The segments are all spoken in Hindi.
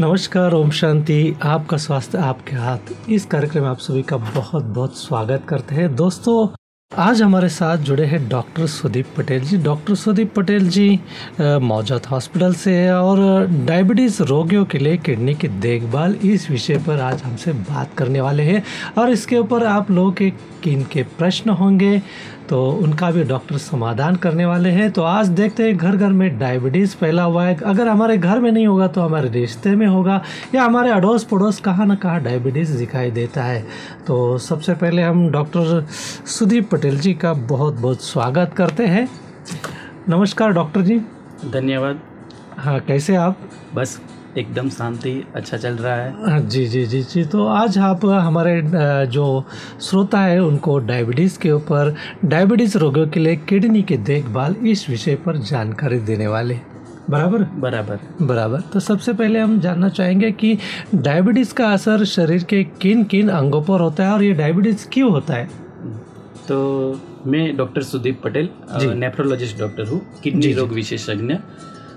नमस्कार, ओम शांति। आपका स्वास्थ्य, आपके हाथ। इस कार्यक्रम में आप सभी का बहुत बहुत स्वागत करते हैं। दोस्तों, आज हमारे साथ जुड़े हैं डॉक्टर सुदीप पटेल जी। डॉक्टर सुदीप पटेल जी मौजूद हॉस्पिटल से है और डायबिटीज़ रोगियों के लिए किडनी की देखभाल इस विषय पर आज हमसे बात करने वाले हैं। और इसके ऊपर आप लोगों के किन के प्रश्न होंगे। तो उनका भी डॉक्टर समाधान करने वाले हैं। तो आज देखते हैं घर घर में डायबिटीज़ फैला हुआ है। अगर हमारे घर में नहीं होगा तो हमारे रिश्ते में होगा या हमारे अड़ोस पड़ोस कहाँ ना कहाँ डायबिटीज़ दिखाई देता है। तो सबसे पहले हम डॉक्टर सुदीप पटेल जी का बहुत बहुत स्वागत करते हैं। नमस्कार डॉक्टर जी। धन्यवाद। हाँ कैसे आप? बस एकदम शांति अच्छा चल रहा है। हाँ, जी जी जी जी तो आज आप हमारे जो श्रोता है उनको डायबिटीज़ के ऊपर डायबिटीज़ रोगियों के लिए किडनी की देखभाल इस विषय पर जानकारी देने वाले बराबर? बराबर। बराबर। तो सबसे पहले हम जानना चाहेंगे कि डायबिटीज़ का असर शरीर के किन किन अंगों पर होता है और ये डायबिटीज़ क्यों होता है? तो मैं doctor Sudeep Patel nephrologist doctor हूँ किडनी रोग विशेषज्ञ।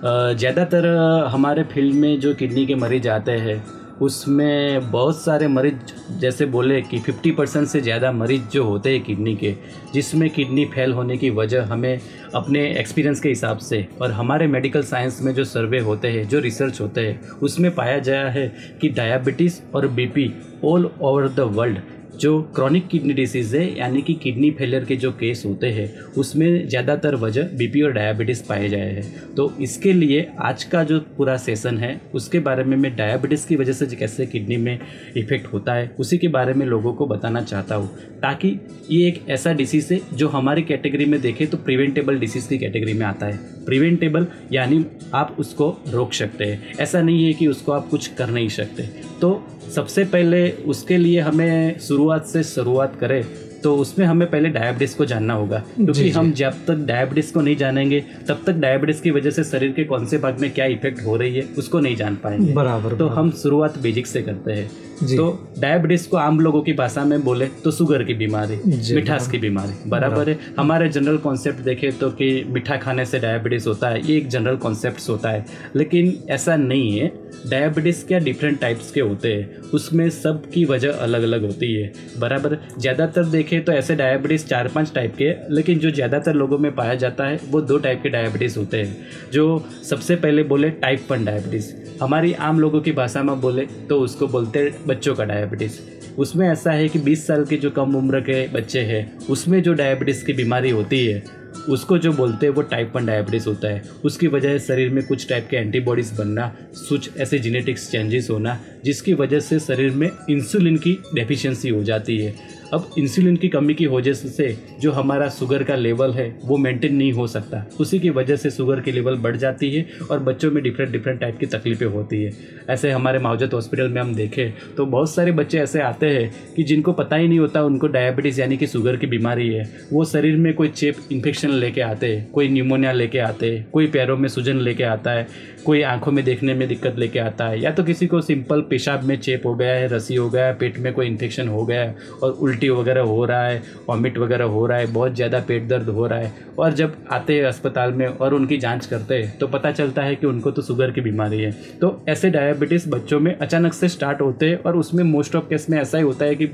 ज़्यादातर हमारे फ़ील्ड में जो किडनी के मरीज़ आते हैं, उसमें बहुत सारे मरीज़, जैसे बोले कि 50 परसेंट से ज़्यादा मरीज़ जो होते हैं किडनी के, जिसमें किडनी फेल होने की वजह हमें अपने एक्सपीरियंस के हिसाब से और हमारे मेडिकल साइंस में जो सर्वे होते हैं, जो रिसर्च होते हैं, उसमें पाया गया है कि डायबिटीज़ और BP all over the world जो क्रॉनिक किडनी डिसीज़ है, यानी कि किडनी फेलियर के जो केस होते हैं, उसमें ज़्यादातर वजह बीपी और डायबिटीज़ पाए जाए हैं। तो इसके लिए आज का जो पूरा सेशन है, उसके बारे में मैं डायबिटीज़ की वजह से कैसे किडनी में इफ़ेक्ट होता है, उसी के बारे में लोगों को बताना चाहता हूँ। ताकि ये एक ऐसा डिसीज़ है, जो हमारी कैटेगरी में देखें तो प्रिवेंटेबल डिसीज़ की कैटेगरी में आता है। प्रिवेंटेबल यानी आप उसको रोक सकते हैं। ऐसा नहीं है कि उसको आप कुछ कर नहीं सकते। तो सबसे पहले उसके लिए हमें शुरुआत से शुरुआत करें। तो उसमें हमें पहले डायबिटीज़ को जानना होगा क्योंकि हम जब तक डायबिटीज़ को नहीं जानेंगे तब तक डायबिटीज़ की वजह से शरीर के कौन से भाग में क्या इफ़ेक्ट हो रही है उसको नहीं जान पाएँगे। बराबर तो हम शुरुआत बेजिक से करते हैं। तो डायबिटीज़ को आम लोगों की भाषा में बोले तो शुगर की बीमारी मिठास की बीमारी बराबर है। हमारे जनरल कॉन्सेप्ट देखे तो कि मीठा खाने से डायबिटीज़ होता है ये एक जनरल कॉन्सेप्ट होता है। लेकिन ऐसा नहीं है। डायबिटीज़ क्या डिफरेंट टाइप्स के होते हैं उसमें सब की वजह अलग अलग होती है। बराबर। ज़्यादातर देखें तो ऐसे डायबिटीज़ चार पाँच टाइप के, लेकिन जो ज़्यादातर लोगों में पाया जाता है, वो दो टाइप के डायबिटीज़ होते हैं। जो सबसे पहले बोले टाइप वन डायबिटीज़ हमारी आम लोगों की भाषा में बोले तो उसको बोलते हैं बच्चों का डायबिटीज़ उसमें ऐसा है कि 20 साल के जो कम उम्र के बच्चे हैं, उसमें जो डायबिटीज़ की बीमारी होती है, उसको जो बोलते हैं वो टाइप वन डायबिटीज़ होता है। उसकी वजह शरीर में कुछ टाइप के एंटीबॉडीज़ बनना, कुछ ऐसे जेनेटिक्स चेंजेस होना, जिसकी वजह से शरीर में इंसुलिन की डेफिशिएंसी हो जाती है। अब इंसुलिन की कमी की वजह से जो हमारा शुगर का लेवल है, वो मेंटेन नहीं हो सकता। उसी की वजह से शुगर की लेवल बढ़ जाती है और बच्चों में डिफरेंट डिफरेंट टाइप की तकलीफ़ें होती है। ऐसे हमारे मावजत हॉस्पिटल में हम देखें तो बहुत सारे बच्चे ऐसे आते हैं कि जिनको पता ही नहीं होता उनको डायबिटीज़ यानी कि शुगर की बीमारी है। वो शरीर में कोई चेप इन्फेक्शन लेके आते हैं, कोई न्यूमोनिया लेके आते हैं, कोई पैरों में सूजन लेके आता है। कोई आँखों में देखने में दिक्कत लेके आता है, या तो किसी को सिंपल पेशाब में चेप हो गया है रसी हो गया है, पेट में कोई इन्फेक्शन हो गया है और उल्टी वगैरह हो रहा है वॉमिट वगैरह हो रहा है, बहुत ज़्यादा पेट दर्द हो रहा है और जब आते हैं अस्पताल में और उनकी जाँच करते हैं तो पता चलता है कि उनको तो शुगर की बीमारी है। तो ऐसे डायबिटीज़ बच्चों में अचानक से स्टार्ट होते हैं और उसमें मोस्ट ऑफ़ केस में ऐसा ही होता है कि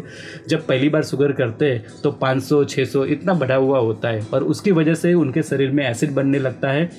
जब पहली बार शुगर करते हैं तो 500 600 इतना बढ़ा हुआ होता है और उसकी वजह से उनके शरीर में एसिड बनने लगता है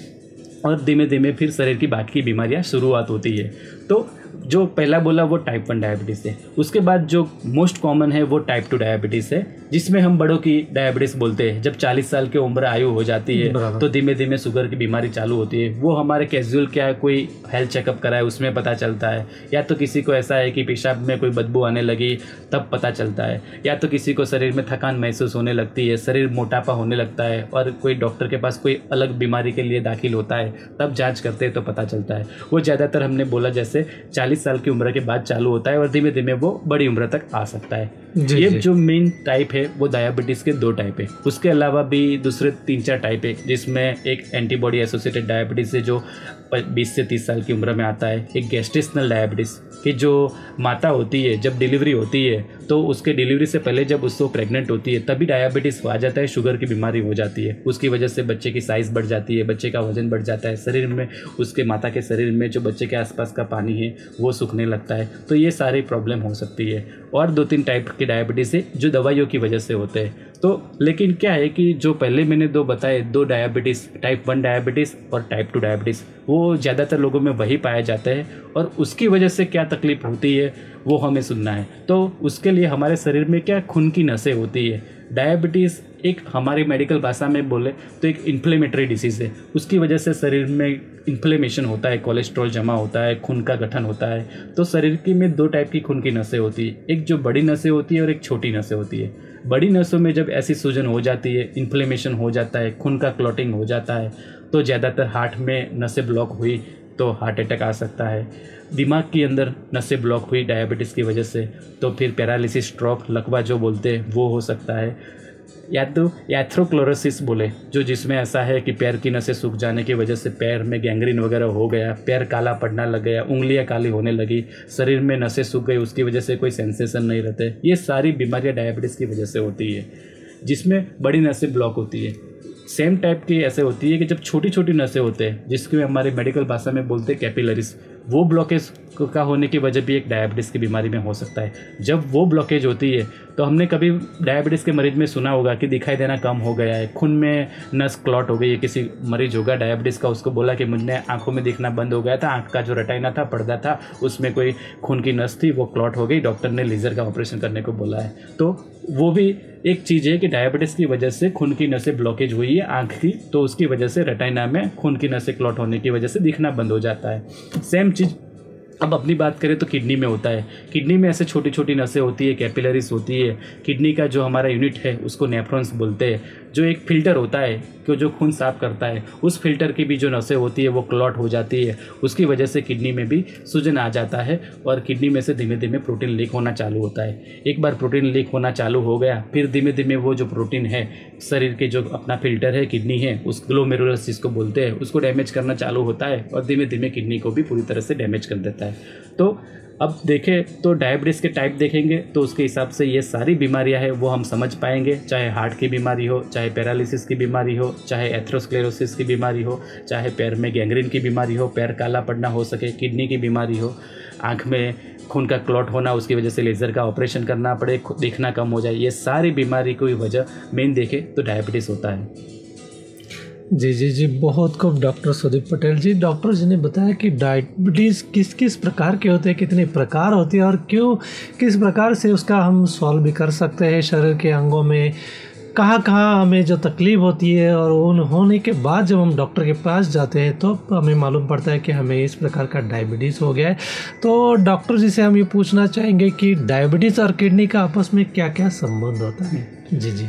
और धीमे धीमे फिर शरीर की बाकी बीमारियाँ शुरुआत होती है। तो जो पहला बोला वो टाइप वन डायबिटीज़ है। उसके बाद जो मोस्ट कॉमन है वो टाइप टू डायबिटीज़ है जिसमें हम बड़ों की डायबिटीज़ बोलते हैं। जब 40 साल की उम्र आयु हो जाती है तो धीमे धीमे शुगर की बीमारी चालू होती है। वो हमारे कैजुअल क्या है कोई हेल्थ चेकअप कराए उसमें पता चलता है। या तो किसी को ऐसा है कि पेशाब में कोई बदबू आने लगी तब पता चलता है। या तो किसी को शरीर में थकान महसूस होने लगती है शरीर मोटापा होने लगता है और कोई डॉक्टर के पास कोई अलग बीमारी के लिए दाखिल होता है तब जाँच करते हैं तो पता चलता है। वो ज़्यादातर हमने बोला जैसे चालीस साल की उम्र के बाद चालू होता है और धीमे धीमे वो बड़ी उम्र तक आ सकता है। ये जो। मेन टाइप है वो डायबिटीज़ के दो टाइप है। उसके अलावा भी दूसरे तीन चार टाइप है जिसमें एक एंटीबॉडी एसोसिएटेड डायबिटीज़ है जो 20 से 30 साल की उम्र में आता है, एक गेस्टिसनल डायबिटीज़ कि जो माता होती है, जब डिलीवरी होती है तो उसके डिलीवरी से पहले जब उसको प्रेग्नेंट होती है, तभी डायबिटीज़ आ जाता है शुगर की बीमारी हो जाती है। उसकी वजह से बच्चे की साइज़ बढ़ जाती है, बच्चे का वज़न बढ़ जाता है, शरीर में उसके माता के शरीर में जो बच्चे के आसपास का पानी है, वो सूखने लगता है। तो ये सारी प्रॉब्लम हो सकती है। और दो तीन टाइप के डायबिटीज़ है, जो दवाइयों की वजह से होते हैं। तो लेकिन क्या है कि जो पहले मैंने दो बताए, दो डायबिटीज़ टाइप वन डायबिटीज़ और टाइप टू डायबिटीज़ वो ज़्यादातर लोगों में वही पाया जाता है और उसकी वजह से क्या तकलीफ़ होती है, वो हमें सुनना है। तो उसके लिए हमारे शरीर में क्या खून की नसें होती है। डायबिटीज़ एक हमारी मेडिकल भाषा में बोले तो एक इन्फ्लेमेटरी डिसीज़ है। उसकी वजह से शरीर में इन्फ्लेमेशन होता है कोलेस्ट्रॉल जमा होता है, खून का गठन होता है। तो शरीर की में दो टाइप की खून की नसें होती है। एक जो बड़ी नसें होती है और एक छोटी नसें होती है। बड़ी नसों में जब ऐसी सूजन हो जाती है इन्फ्लेमेशन हो जाता है, खून का क्लॉटिंग हो जाता है तो ज़्यादातर हार्ट में नसें ब्लॉक हुई तो हार्ट अटैक आ सकता है। दिमाग के अंदर नसें ब्लॉक हुई डायबिटीज़ की वजह से तो फिर पैरालिसिस स्ट्रोक लकवा जो बोलते हैं, वो हो सकता है। या तो याथ्रोक्लोरोसिस बोले, जो जिसमें ऐसा है कि पैर की नसें सूख जाने की वजह से पैर में गैंग्रीन वगैरह हो गया, पैर काला पड़ना लग गया, उंगलियाँ काली होने लगी, शरीर में नसें सूख गई, उसकी वजह से कोई सेंसेशन नहीं रहते। ये सारी बीमारियाँ डायबिटीज़ की वजह से होती है, जिसमें बड़ी नसें ब्लॉक होती है। सेम टाइप की ऐसे होती है कि जब छोटी छोटी नसें होते हैं, जिसकी हमारे मेडिकल भाषा में बोलते हैं कैपिलरीज वो ब्लॉकेज का होने की वजह भी एक डायबिटीज़ की बीमारी में हो सकता है। जब वो ब्लॉकेज होती है तो हमने कभी डायबिटीज़ के मरीज़ में सुना होगा कि दिखाई देना कम हो गया है। खून में नस क्लॉट हो गई है। किसी मरीज़ होगा डायबिटीज़ का, उसको बोला कि मुझने आँखों में दिखना बंद हो गया था, आँख का जो रटाइना था, पर्दा था, उसमें कोई खून की नस थी, वो क्लॉट हो गई। डॉक्टर ने लेज़र का ऑपरेशन करने को बोला है। तो वो भी एक चीज़ है कि डायबिटीज़ की वजह से खून की नसें ब्लॉकेज हुई है आँख की तो उसकी वजह से रटाइना में खून की नसें क्लॉट होने की वजह से दिखना बंद हो जाता है। सेम चीज़ अब अपनी बात करें तो किडनी में होता है। किडनी में ऐसे छोटी छोटी नसें होती है कैपिलरीज होती है। किडनी का जो हमारा यूनिट है, उसको नेफ्रॉन्स बोलते हैं। जो एक फ़िल्टर होता है कि जो खून साफ़ करता है, उस फ़िल्टर की भी जो नसें होती है, वो क्लॉट हो जाती है। उसकी वजह से किडनी में भी सूजन आ जाता है और किडनी में से धीमे धीमे प्रोटीन लीक होना चालू होता है। एक बार प्रोटीन लीक होना चालू हो गया, फिर धीमे धीमे वो जो प्रोटीन है, शरीर के जो अपना फ़िल्टर है, किडनी है, उस ग्लोमेरुलस जिसको बोलते हैं, उसको डैमेज करना चालू होता है और धीमे धीमे किडनी को भी पूरी तरह से डैमेज कर देता है। तो अब देखें तो डायबिटीज़ के टाइप देखेंगे तो उसके हिसाब से ये सारी बीमारियाँ हैं, वो हम समझ पाएँगे। चाहे हार्ट की बीमारी हो, चाहे पैरालिसिस की बीमारी हो, चाहे एथ्रोस्क्लेरोसिस की बीमारी हो, चाहे पैर में गैंग्रीन की बीमारी हो, पैर काला पड़ना हो सके किडनी की बीमारी हो, आँख में खून का क्लॉट होना, उसकी वजह से लेज़र का ऑपरेशन करना पड़े देखना कम हो जाए, ये सारी बीमारी की वजह मेन देखे तो डायबिटीज़ होता है। जी जी जी, बहुत खूब डॉक्टर सुदीप पटेल जी। डॉक्टर जी ने बताया कि डायबिटीज़ किस किस प्रकार के होते हैं, कितने प्रकार होते हैं और क्यों, किस प्रकार से उसका हम सॉल्व भी कर सकते हैं शरीर के अंगों में कहाँ कहाँ हमें जो तकलीफ़ होती है और उन होने के बाद जब हम डॉक्टर के पास जाते हैं तो हमें मालूम पड़ता है कि हमें इस प्रकार का डायबिटीज़ हो गया है। तो डॉक्टर जी से हम ये पूछना चाहेंगे कि डायबिटीज़ और किडनी का आपस में क्या क्या संबंध होता है? जी जी।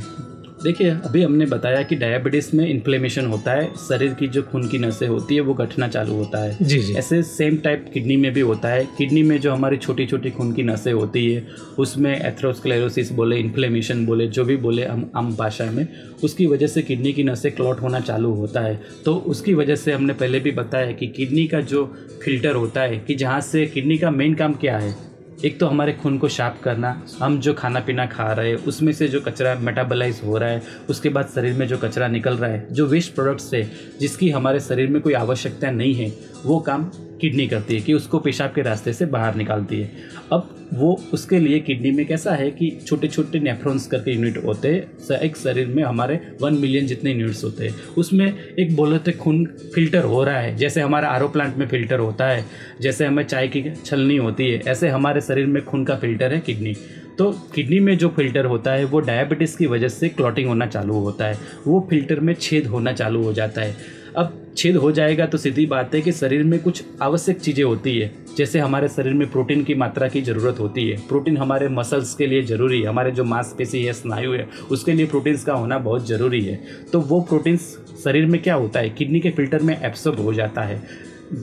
देखिए अभी हमने बताया कि डायबिटीज़ में इन्फ्लेमेशन होता है शरीर की जो खून की नसें होती है वो घटना चालू होता है। जी जी। ऐसे सेम टाइप किडनी में भी होता है। किडनी में जो हमारी छोटी छोटी खून की नसें होती है उसमें एथ्रोस्क्लेरोसिस बोले इन्फ्लेमेशन बोले जो भी बोले हम आम भाषा में उसकी वजह से किडनी की नसें क्लॉट होना चालू होता है। तो उसकी वजह से हमने पहले भी बताया कि किडनी का जो फ़िल्टर होता है कि जहाँ से किडनी का मेन काम क्या है एक तो हमारे खून को शार्प करना, हम जो खाना पीना खा रहे हैं, उसमें से जो कचरा मेटाबलाइज हो रहा है, उसके बाद शरीर में जो कचरा निकल रहा है, जो वेस्ट प्रोडक्ट्स है, जिसकी हमारे शरीर में कोई आवश्यकता नहीं है वो काम किडनी करती है कि उसको पेशाब के रास्ते से बाहर निकालती है। अब वो उसके लिए किडनी में कैसा है कि छोटे छोटे नेफ्रॉन्स करके यूनिट होते हैं। एक शरीर में हमारे वन मिलियन जितने यूनिट्स होते हैं। उसमें एक बोले तो खून फ़िल्टर हो रहा है। जैसे हमारा आरओ प्लांट में फ़िल्टर होता है, जैसे हमें चाय की छलनी होती है, ऐसे हमारे शरीर में खून का फ़िल्टर है किडनी। तो किडनी में जो फ़िल्टर होता है, वो डायबिटीज़ की वजह से क्लॉटिंग होना चालू होता है। वो फ़िल्टर में छेद होना चालू हो जाता है। अब छेद हो जाएगा तो सीधी बात है कि शरीर में कुछ आवश्यक चीज़ें होती है। जैसे हमारे शरीर में प्रोटीन की मात्रा की ज़रूरत होती है। प्रोटीन हमारे मसल्स के लिए ज़रूरी है। हमारे जो मांसपेशी है, स्नायु है, उसके लिए प्रोटीन्स का होना बहुत ज़रूरी है। तो वो प्रोटीन्स शरीर में क्या होता है? किडनी के फ़िल्टर में एब्सॉर्ब हो जाता है।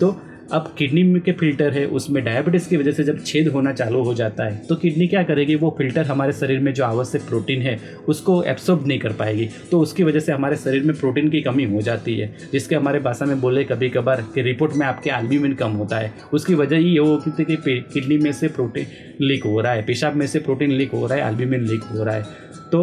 तो अब किडनी में के फ़िल्टर है, उसमें डायबिटीज़ की वजह से जब छेद होना चालू हो जाता है तो किडनी क्या करेगी? वो फ़िल्टर हमारे शरीर में जो आवश्यक प्रोटीन है, उसको एब्सॉर्ब नहीं कर पाएगी। तो उसकी वजह से हमारे शरीर में प्रोटीन की कमी हो जाती है, जिसके हमारे भाषा में बोले कभी कभार कि रिपोर्ट में आपके आलबीमिन कम होता है। उसकी वजह ही ये होती कि किडनी में से प्रोटीन लीक हो रहा है, पेशाब में से प्रोटीन लीक हो रहा है आलबीमिन लीक हो रहा है। तो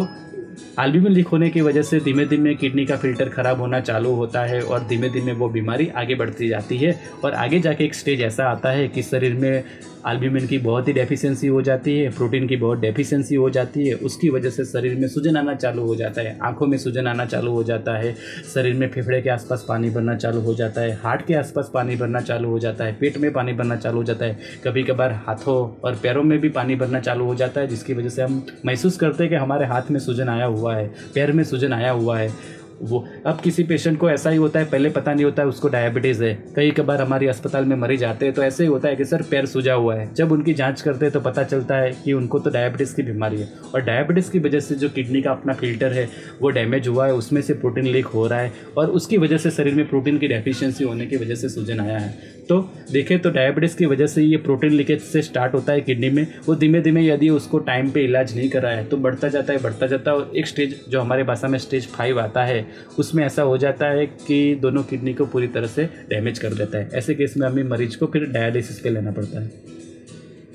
में लीक होने की वजह से धीमे धीमे किडनी का फ़िल्टर ख़राब होना चालू होता है और धीमे धीमे वो बीमारी आगे बढ़ती जाती है और आगे जाके एक स्टेज ऐसा आता है कि शरीर में आल्ब्यूमिन की बहुत ही डेफिशिएंसी हो जाती है प्रोटीन की बहुत डेफिशिएंसी हो जाती है, उसकी वजह से शरीर में सूजन आना चालू हो जाता है, आँखों में सूजन आना चालू हो जाता है, शरीर में फेफड़े के आसपास पानी भरना चालू हो जाता है, हार्ट के आसपास पानी भरना चालू हो जाता है, पेट में पानी भरना चालू हो जाता है कभी कभार हाथों और पैरों में भी पानी भरना चालू हो जाता है, जिसकी वजह से हम महसूस करते हैं कि हमारे हाथ में सूजन आया हुआ है, पैर में सूजन आया हुआ है। वो, अब किसी पेशेंट को ऐसा ही होता है, पहले पता नहीं होता है उसको डायबिटीज़ है। कई कबार हमारे अस्पताल में मरीज़ आते हैं तो ऐसे ही होता है कि सर पैर सूजा हुआ है। जब उनकी जाँच करते हैं तो पता चलता है कि उनको तो डायबिटीज़ की बीमारी है। और डायबिटीज़ की वजह से जो किडनी का अपना फ़िल्टर है, वो डैमेज हुआ है, उसमें से प्रोटीन लीक हो रहा है। और उसकी वजह से शरीर में प्रोटीन की डेफिशिएंसी होने की वजह से सूजन आया है। तो देखें तो डायबिटीज़ की वजह से ये प्रोटीन लीकेज से स्टार्ट होता है किडनी में। वो धीमे धीमे यदि उसको टाइम पे इलाज नहीं कराया तो बढ़ता जाता है, बढ़ता जाता है और एक स्टेज जो हमारे भाषा में स्टेज फाइव आता है, उसमें ऐसा हो जाता है कि दोनों किडनी को पूरी तरह से डैमेज कर देता है। ऐसे केस में हमें मरीज़ को फिर डायलिसिस के लेना पड़ता है।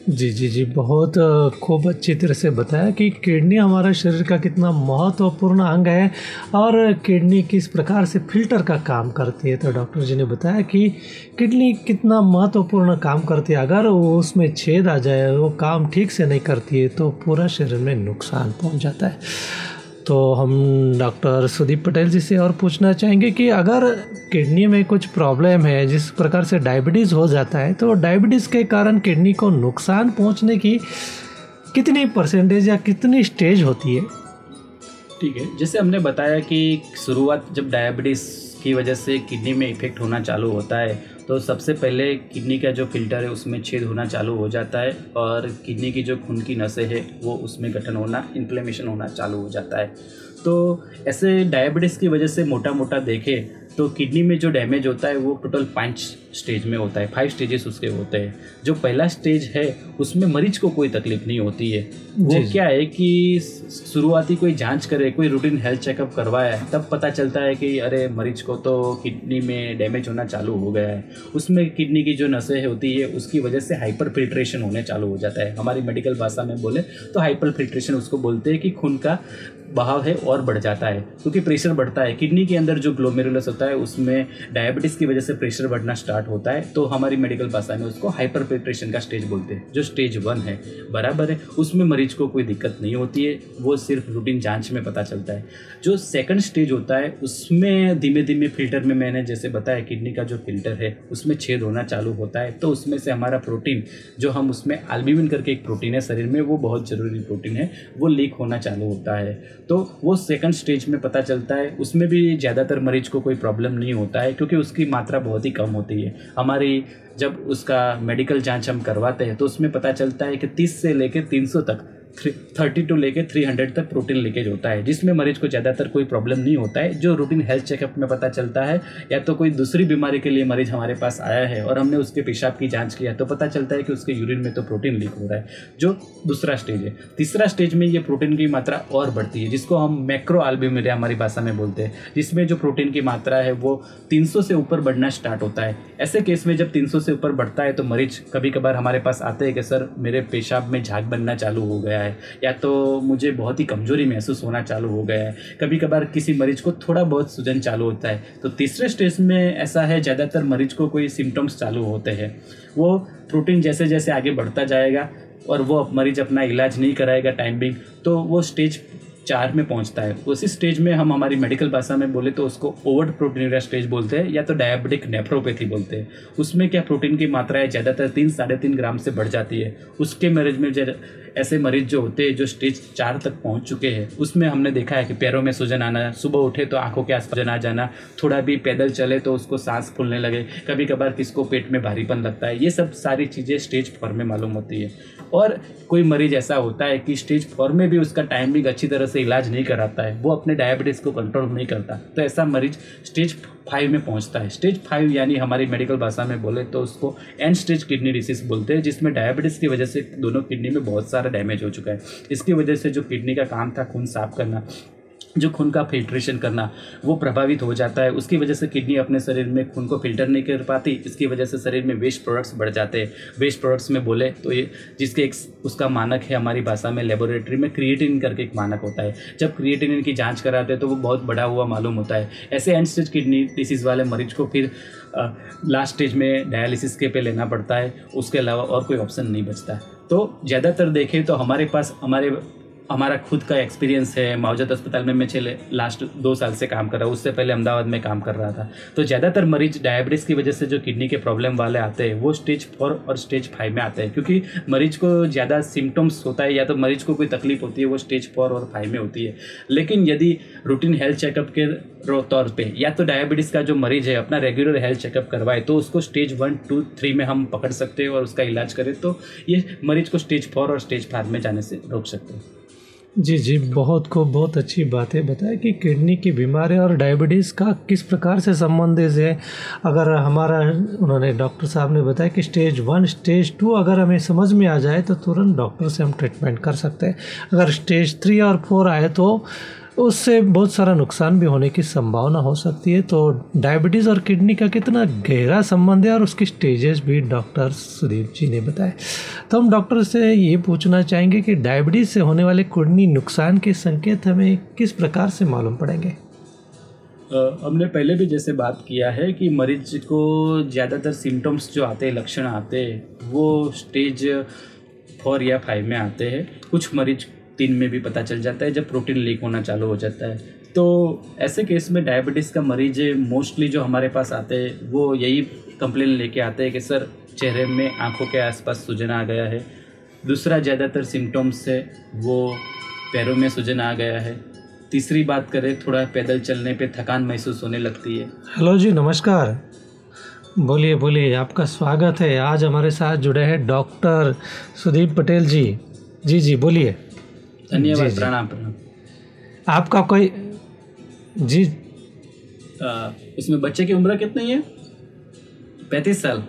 जी जी जी, बहुत खूब अच्छी तरह से बताया कि किडनी हमारा शरीर का कितना महत्वपूर्ण अंग है और किडनी किस प्रकार से फ़िल्टर का काम करती है। तो डॉक्टर जी ने बताया कि किडनी कितना महत्वपूर्ण काम करती है। अगर वो उसमें छेद आ जाए, वो काम ठीक से नहीं करती है तो पूरा शरीर में नुकसान पहुँच जाता है। तो हम डॉक्टर सुदीप पटेल जी से और पूछना चाहेंगे कि अगर किडनी में कुछ प्रॉब्लम है, जिस प्रकार से डायबिटीज़ हो जाता है तो डायबिटीज़ के कारण किडनी को नुकसान पहुँचने की कितनी परसेंटेज या कितनी स्टेज होती है? ठीक है, जैसे हमने बताया कि शुरुआत जब डायबिटीज़ की वजह से किडनी में इफ़ेक्ट होना चालू होता है तो सबसे पहले किडनी का जो फ़िल्टर है, उसमें छेद होना चालू हो जाता है और किडनी की जो खून की नसें है, वो उसमें गठन होना इन्फ्लेमेशन होना चालू हो जाता है। तो ऐसे डायबिटीज़ की वजह से मोटा मोटा देखें तो किडनी में जो डैमेज होता है, वो टोटल पाँच स्टेज में होता है फाइव स्टेजेस उसके होते हैं। जो पहला स्टेज है उसमें मरीज़ को कोई तकलीफ़ नहीं होती है। वो क्या है कि शुरुआती कोई जाँच करे कोई रूटीन हेल्थ चेकअप करवाया तब पता चलता है कि अरे मरीज़ को तो किडनी में डैमेज होना चालू हो गया है। उसमें किडनी की जो नसें होती है उसकी वजह से हाइपर फिल्ट्रेशन होने चालू हो जाता है। हमारी मेडिकल भाषा में बोले तो हाइपर फिल्ट्रेशन उसको बोलते हैं कि खून का बहाव है और बढ़ जाता है। क्योंकि प्रेशर बढ़ता है। किडनी के अंदर जो ग्लोमेरुलस होता है उसमें डायबिटीज़ की वजह से प्रेशर बढ़ना स्टार्ट होता है तो हमारी मेडिकल भाषा में उसको हाइपर फिल्ट्रेशन का स्टेज बोलते हैं, जो स्टेज वन है, बराबर है। उसमें मरीज़ को कोई दिक्कत नहीं होती है, वो सिर्फ़ रूटीन जाँच में पता चलता है। जो सेकंड स्टेज होता है, उसमें धीमे धीमे फ़िल्टर में मैंने जैसे बताया किडनी का जो फ़िल्टर है, उसमें छेद होना चालू होता है तो उसमें से हमारा प्रोटीन जो हम उसमें आल्ब्यूमिन करके एक प्रोटीन है शरीर में, वो बहुत ज़रूरी प्रोटीन है, वो लीक होना चालू होता है। तो वो सेकंड स्टेज में पता चलता है, उसमें भी ज़्यादातर मरीज़ को कोई प्रॉब्लम नहीं होता है, क्योंकि उसकी मात्रा बहुत ही कम होती है। हमारी जब उसका मेडिकल जाँच हम करवाते हैं तो उसमें पता चलता है कि तीस से लेकर तीन सौ तक थर्टी टू लेके थ्री हंड्रेड तक प्रोटीन लीकेज होता है, जिसमें मरीज़ को ज़्यादातर कोई प्रॉब्लम नहीं होता है। जो रूटीन हेल्थ चेकअप में पता चलता है, या तो कोई दूसरी बीमारी के लिए मरीज़ हमारे पास आया है और हमने उसके पेशाब की जाँच किया तो पता चलता है कि उसके यूरिन में तो प्रोटीन लीक हो रहा है, जो दूसरा स्टेज है। तीसरा स्टेज में ये प्रोटीन की मात्रा और बढ़ती है, जिसको हम मैक्रो आल्ब्यूमिरिया हमारी भाषा में बोलते हैं, जिसमें जो प्रोटीन की मात्रा है वो तीन सौ से ऊपर बढ़ना स्टार्ट होता है। ऐसे केस में जब तीन सौ से ऊपर बढ़ता है तो मरीज़ कभी कभार हमारे पास आते हैं कि, सर, मेरे पेशाब में झाग बनना चालू हो गया है, या तो मुझे बहुत ही कमज़ोरी महसूस होना चालू हो गया है। कभी कभार किसी मरीज़ को थोड़ा बहुत सूजन चालू होता है तो तीसरे स्टेज में ऐसा है, ज़्यादातर मरीज़ को कोई सिम्टम्स चालू होते हैं। वो प्रोटीन जैसे जैसे आगे बढ़ता जाएगा और वो मरीज़ अपना इलाज नहीं कराएगा टाइमिंग तो वो स्टेज चार में पहुँचता है। उसी स्टेज में हम हमारी मेडिकल भाषा में बोले तो उसको ओवर प्रोटीन स्टेज बोलते हैं, या तो डायबिटिक नेफ्रोपैथी बोलते हैं। उसमें क्या प्रोटीन की मात्रा है, ज़्यादातर तीन, साढ़े तीन ग्राम से बढ़ जाती है। उसके मरीज़ में ऐसे मरीज़ जो होते हैं, जो स्टेज चार तक पहुँच चुके हैं, उसमें हमने देखा है कि पैरों में सूजन आना, सुबह उठे तो आँखों के आसपास आ जाना, थोड़ा भी पैदल चले तो उसको सांस फूलने लगे कभी कभार किसको पेट में भारीपन लगता है, ये सब सारी चीज़ें स्टेज फोर में मालूम होती है। और कोई मरीज़ ऐसा होता है कि स्टेज फोर में भी उसका टाइमिंग अच्छी तरह से से इलाज नहीं कराता है, वो अपने डायबिटीज़ को कंट्रोल नहीं करता तो ऐसा मरीज़ स्टेज फाइव में पहुँचता है। स्टेज फाइव यानी हमारी मेडिकल भाषा में बोले तो उसको एंड स्टेज किडनी डिसीज बोलते हैं, जिसमें डायबिटीज़ की वजह से दोनों किडनी में बहुत सारा डैमेज हो चुका है। इसकी वजह से जो किडनी का काम था, खून साफ़ करना जो खून का फिल्ट्रेशन करना, वो प्रभावित हो जाता है। उसकी वजह से किडनी अपने शरीर में खून को फ़िल्टर नहीं कर पाती, इसकी वजह से शरीर में वेस्ट प्रोडक्ट्स बढ़ जाते हैं। वेस्ट प्रोडक्ट्स में बोले तो ये, जिसके एक उसका मानक है हमारी भाषा में लेबोरेटरी में क्रिएटिन करके एक मानक होता है। जब क्रिएटिन की जाँच कराते हैं तो वो बहुत बड़ा हुआ मालूम होता है। ऐसे एंड स्टेज किडनी डिसीज़ वाले मरीज़ को फिर लास्ट स्टेज में डायलिसिस के पे लेना पड़ता है। उसके अलावा और कोई ऑप्शन नहीं बचता। है तो ज़्यादातर देखें तो हमारे पास, हमारे हमारा खुद का एक्सपीरियंस है मावजत अस्पताल में मैं चले लास्ट दो साल से काम कर रहा हूँ, उससे पहले अहमदाबाद में काम कर रहा था। तो ज़्यादातर मरीज़ डायबिटीज़ की वजह से जो किडनी के प्रॉब्लम वाले आते हैं, वो स्टेज फोर और स्टेज फाइव में आते हैं, क्योंकि मरीज़ को ज़्यादा सिम्टम्स होता है या तो मरीज़ को कोई तकलीफ़ होती है, वो स्टेज फोर और फाइव में होती है। लेकिन यदि रूटीन हेल्थ चेकअप के तौर पे, या तो डायबिटीज़ का जो मरीज़ है, अपना रेगुलर हेल्थ चेकअप करवाए तो उसको स्टेज वन टू थ्री में हम पकड़ सकते हैं और उसका इलाज करें तो ये मरीज़ को स्टेज फोर और स्टेज फाइव में जाने से रोक सकते हैं। जी जी, बहुत को बहुत अच्छी बात है। बताया कि किडनी की बीमारी और डायबिटीज़ का किस प्रकार से संबंध है? अगर हमारा, उन्होंने डॉक्टर साहब ने बताया कि स्टेज वन, स्टेज टू अगर हमें समझ में आ जाए तो तुरंत डॉक्टर से हम ट्रीटमेंट कर सकते हैं। अगर स्टेज थ्री और फोर आए तो उससे बहुत सारा नुकसान भी होने की संभावना हो सकती है। तो डायबिटीज़ और किडनी का कितना गहरा संबंध है और उसकी स्टेजेस भी डॉक्टर सुदीप जी ने बताए। तो हम डॉक्टर से ये पूछना चाहेंगे कि डायबिटीज़ से होने वाले किडनी नुकसान के संकेत हमें किस प्रकार से मालूम पड़ेंगे? हमने पहले भी जैसे बात किया है कि मरीज़ को ज़्यादातर सिम्टम्स जो आते हैं, लक्षण आते हैं, वो स्टेज फोर या फाइव में आते हैं। कुछ मरीज़ तीन में भी पता चल जाता है, जब प्रोटीन लीक होना चालू हो जाता है। तो ऐसे केस में डायबिटीज़ का मरीज़ मोस्टली जो हमारे पास आते हैं, वो यही कंप्लेन लेके आते हैं कि, सर, चेहरे में आँखों के आसपास सूजन आ गया है। दूसरा ज़्यादातर सिम्टम्स है वो पैरों में सूजन आ गया है। तीसरी बात करें, थोड़ा पैदल चलने पे थकान महसूस होने लगती है। हेलो जी, नमस्कार। बोलिए बोलिए, आपका स्वागत है। आज हमारे साथ जुड़े हैं डॉक्टर सुदीप पटेल जी। जी जी, बोलिए। धन्यवाद प्रणाम प्रणाम। आपका कोई जी। आ, उसमें बच्चे की उम्र कितनी है? पैंतीस साल।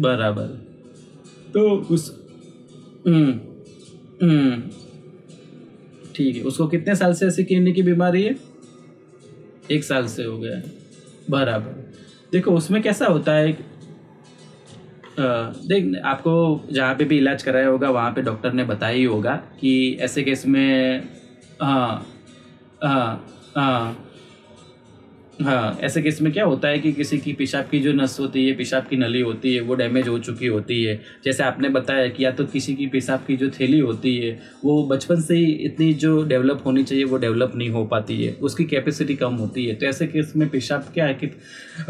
बराबर। तो उस हम्म, हम्म, ठीक है उसको कितने साल से ऐसी किडनी की बीमारी है? एक साल से हो गया है। बराबर। देखो उसमें कैसा होता है देख, आपको जहाँ पे भी इलाज कराया होगा, वहाँ पे डॉक्टर ने बताया ही होगा कि ऐसे केस में हाँ हाँ हाँ हाँ ऐसे केस में क्या होता है कि किसी की पेशाब की जो नस होती है, पेशाब की नली होती है, वो डैमेज हो चुकी होती है। जैसे आपने बताया कि या तो किसी की पेशाब की जो थैली होती है, वो बचपन से ही इतनी जो डेवलप होनी चाहिए, वो डेवलप नहीं हो पाती है। उसकी कैपेसिटी कम होती है। तो ऐसे केस में पेशाब क्या है कि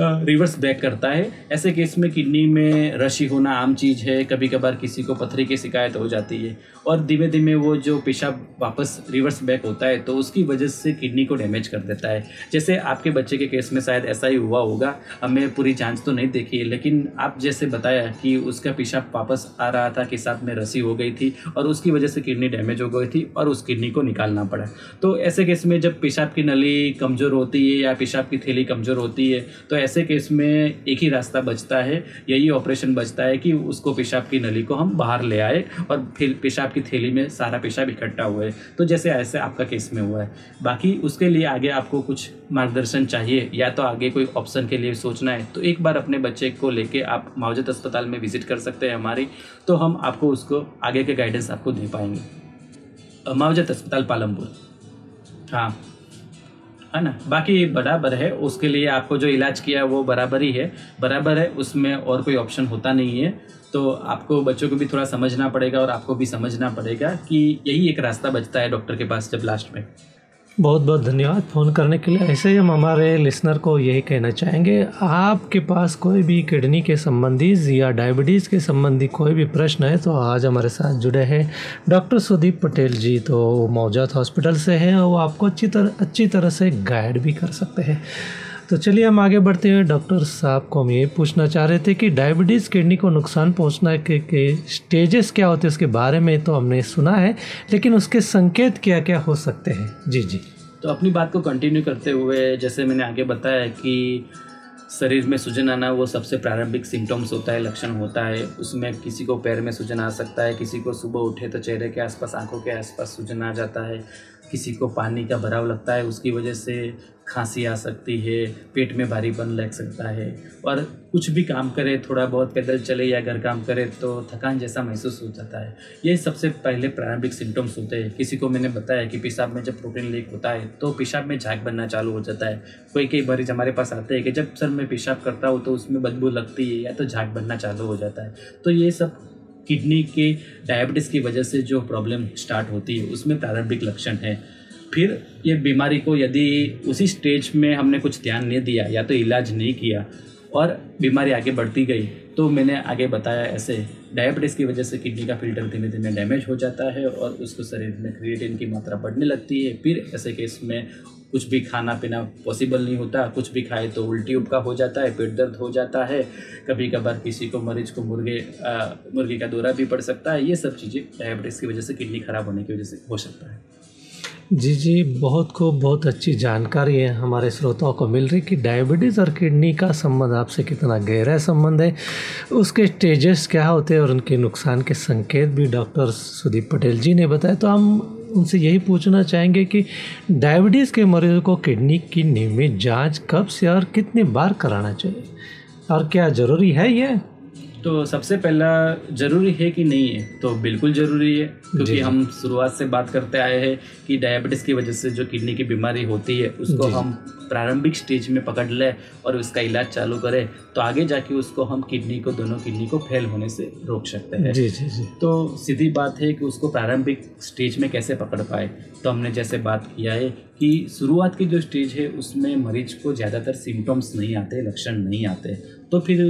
रिवर्स बैक करता है। ऐसे केस में किडनी में रशी होना आम चीज़ है। कभी कभार किसी को पथरी की शिकायत हो जाती है। और धीमे धीमे वो जो पेशाब वापस रिवर्स बैक होता है तो उसकी वजह से किडनी को डैमेज कर देता है। जैसे आपके बच्चे के केस में शायद ऐसा ही हुआ होगा हमें पूरी जाँच तो नहीं देखी, लेकिन आप जैसे बताया कि उसका पेशाब वापस आ रहा था कि साथ में रसी हो गई थी और उसकी वजह से किडनी डैमेज हो गई थी और उस किडनी को निकालना पड़ा। तो ऐसे केस में जब पेशाब की नली कमज़ोर होती है या पेशाब की थैली कमज़ोर होती है तो ऐसे केस में एक ही रास्ता बचता है, यही ऑपरेशन बचता है कि उसको पेशाब की नली को हम बाहर ले आए और फिर पेशाब की थैली में सारा पेशाब इकट्ठा हुआ है। तो जैसे ऐसे आपका केस में हुआ है। बाकी उसके लिए आगे आपको कुछ मार्गदर्शन चाहिए या तो आगे कोई ऑप्शन के लिए सोचना है तो एक बार अपने बच्चे को लेके आप मावजत अस्पताल में विज़िट कर सकते हैं हमारी तो हम आपको उसको आगे के गाइडेंस आपको दे पाएँगे। मावजत अस्पताल पालमपुर। हाँ। है ना? बाकी बराबर है, उसके लिए आपको जो इलाज किया है वो बराबर ही है। बराबर है, उसमें और कोई ऑप्शन होता नहीं है। तो आपको बच्चों को भी थोड़ा समझना पड़ेगा और आपको भी समझना पड़ेगा कि यही एक रास्ता बचता है डॉक्टर के पास जब लास्ट में। बहुत बहुत धन्यवाद फ़ोन करने के लिए। ऐसे ही हम हमारे लिसनर को यही कहना चाहेंगे, आपके पास कोई भी किडनी के संबंधी या डायबिटीज़ के संबंधी कोई भी प्रश्न है तो आज हमारे साथ जुड़े हैं डॉक्टर सुदीप पटेल जी। तो मौजूद हॉस्पिटल से हैं और वो आपको अच्छी तरह अच्छी तरह से गाइड भी कर सकते हैं। तो चलिए हम आगे बढ़ते हैं। डॉक्टर साहब को हम ये पूछना चाह रहे थे कि डायबिटीज़ किडनी को नुकसान पहुँचना के, के स्टेजेस क्या होते हैं उसके बारे में तो हमने सुना है लेकिन उसके संकेत क्या क्या हो सकते हैं? जी जी। तो अपनी बात को कंटिन्यू करते हुए जैसे मैंने आगे बताया कि शरीर में सूजन आना वो सबसे प्रारंभिक सिम्टम्स होता है लक्षण होता है। उसमें किसी को पैर में सूजन आ सकता है किसी को सुबह उठे तो चेहरे के आसपास आँखों के आसपास सूजन आ जाता है। किसी को पानी का भराव लगता है, उसकी वजह से खांसी आ सकती है, पेट में भारीपन लग सकता है। और कुछ भी काम करे, थोड़ा बहुत पैदल चले या घर काम करे तो थकान जैसा महसूस हो जाता है। ये सबसे पहले प्रारंभिक सिम्टम्स होते हैं। किसी को मैंने बताया कि पेशाब में जब प्रोटीन लीक होता है तो पेशाब में झाग बनना चालू हो जाता है। कोई कई मरीज़ हमारे पास आते हैं कि जब सर मैं पेशाब करता हूँ तो उसमें बदबू लगती है या तो झाग बनना चालू हो जाता है। तो ये सब किडनी के डायबिटीज़ की वजह से जो प्रॉब्लम स्टार्ट होती है, उसमें प्रारंभिक लक्षण है। फिर ये बीमारी को यदि उसी स्टेज में हमने कुछ ध्यान नहीं दिया या तो इलाज नहीं किया और बीमारी आगे बढ़ती गई तो मैंने आगे बताया ऐसे डायबिटीज़ की वजह से किडनी का फ़िल्टर धीमे धीमे डैमेज हो जाता है और उसको शरीर में क्रिएटिन की मात्रा बढ़ने लगती है। फिर ऐसे केस में कुछ भी खाना पीना पॉसिबल नहीं होता। कुछ भी खाए तो उल्टी उपका हो जाता है, पेट दर्द हो जाता है। कभी कभार किसी को मरीज़ को मुर्गे मुर्गी का दौरा भी पड़ सकता है। ये सब चीज़ें डायबिटीज़ की वजह से किडनी खराब होने की वजह से हो सकता है। जी जी, बहुत खूब, बहुत अच्छी जानकारी है हमारे श्रोताओं को मिल रही कि डायबिटीज़ और किडनी का संबंध आपसे कितना गहरा संबंध है, उसके स्टेजेस क्या होते हैं और उनके नुकसान के संकेत भी डॉक्टर सुदीप पटेल जी ने बताया तो हम उनसे यही पूछना चाहेंगे कि डायबिटीज़ के मरीजों को किडनी की नियमित जाँच कब से और कितनी बार कराना चाहिए? और क्या ज़रूरी है ये? तो सबसे पहला ज़रूरी है कि नहीं है तो बिल्कुल ज़रूरी है क्योंकि हम शुरुआत से बात करते आए हैं कि डायबिटीज़ की वजह से जो किडनी की बीमारी होती है उसको हम प्रारंभिक स्टेज में पकड़ लें और उसका इलाज चालू करें तो आगे जाके उसको हम किडनी को दोनों किडनी को फेल होने से रोक सकते हैं। जी जी जी। तो सीधी बात है कि उसको प्रारंभिक स्टेज में कैसे पकड़ पाए? तो हमने जैसे बात किया है कि शुरुआत की जो स्टेज है उसमें मरीज़ को ज़्यादातर सिम्टम्स नहीं आते लक्षण नहीं आते। तो फिर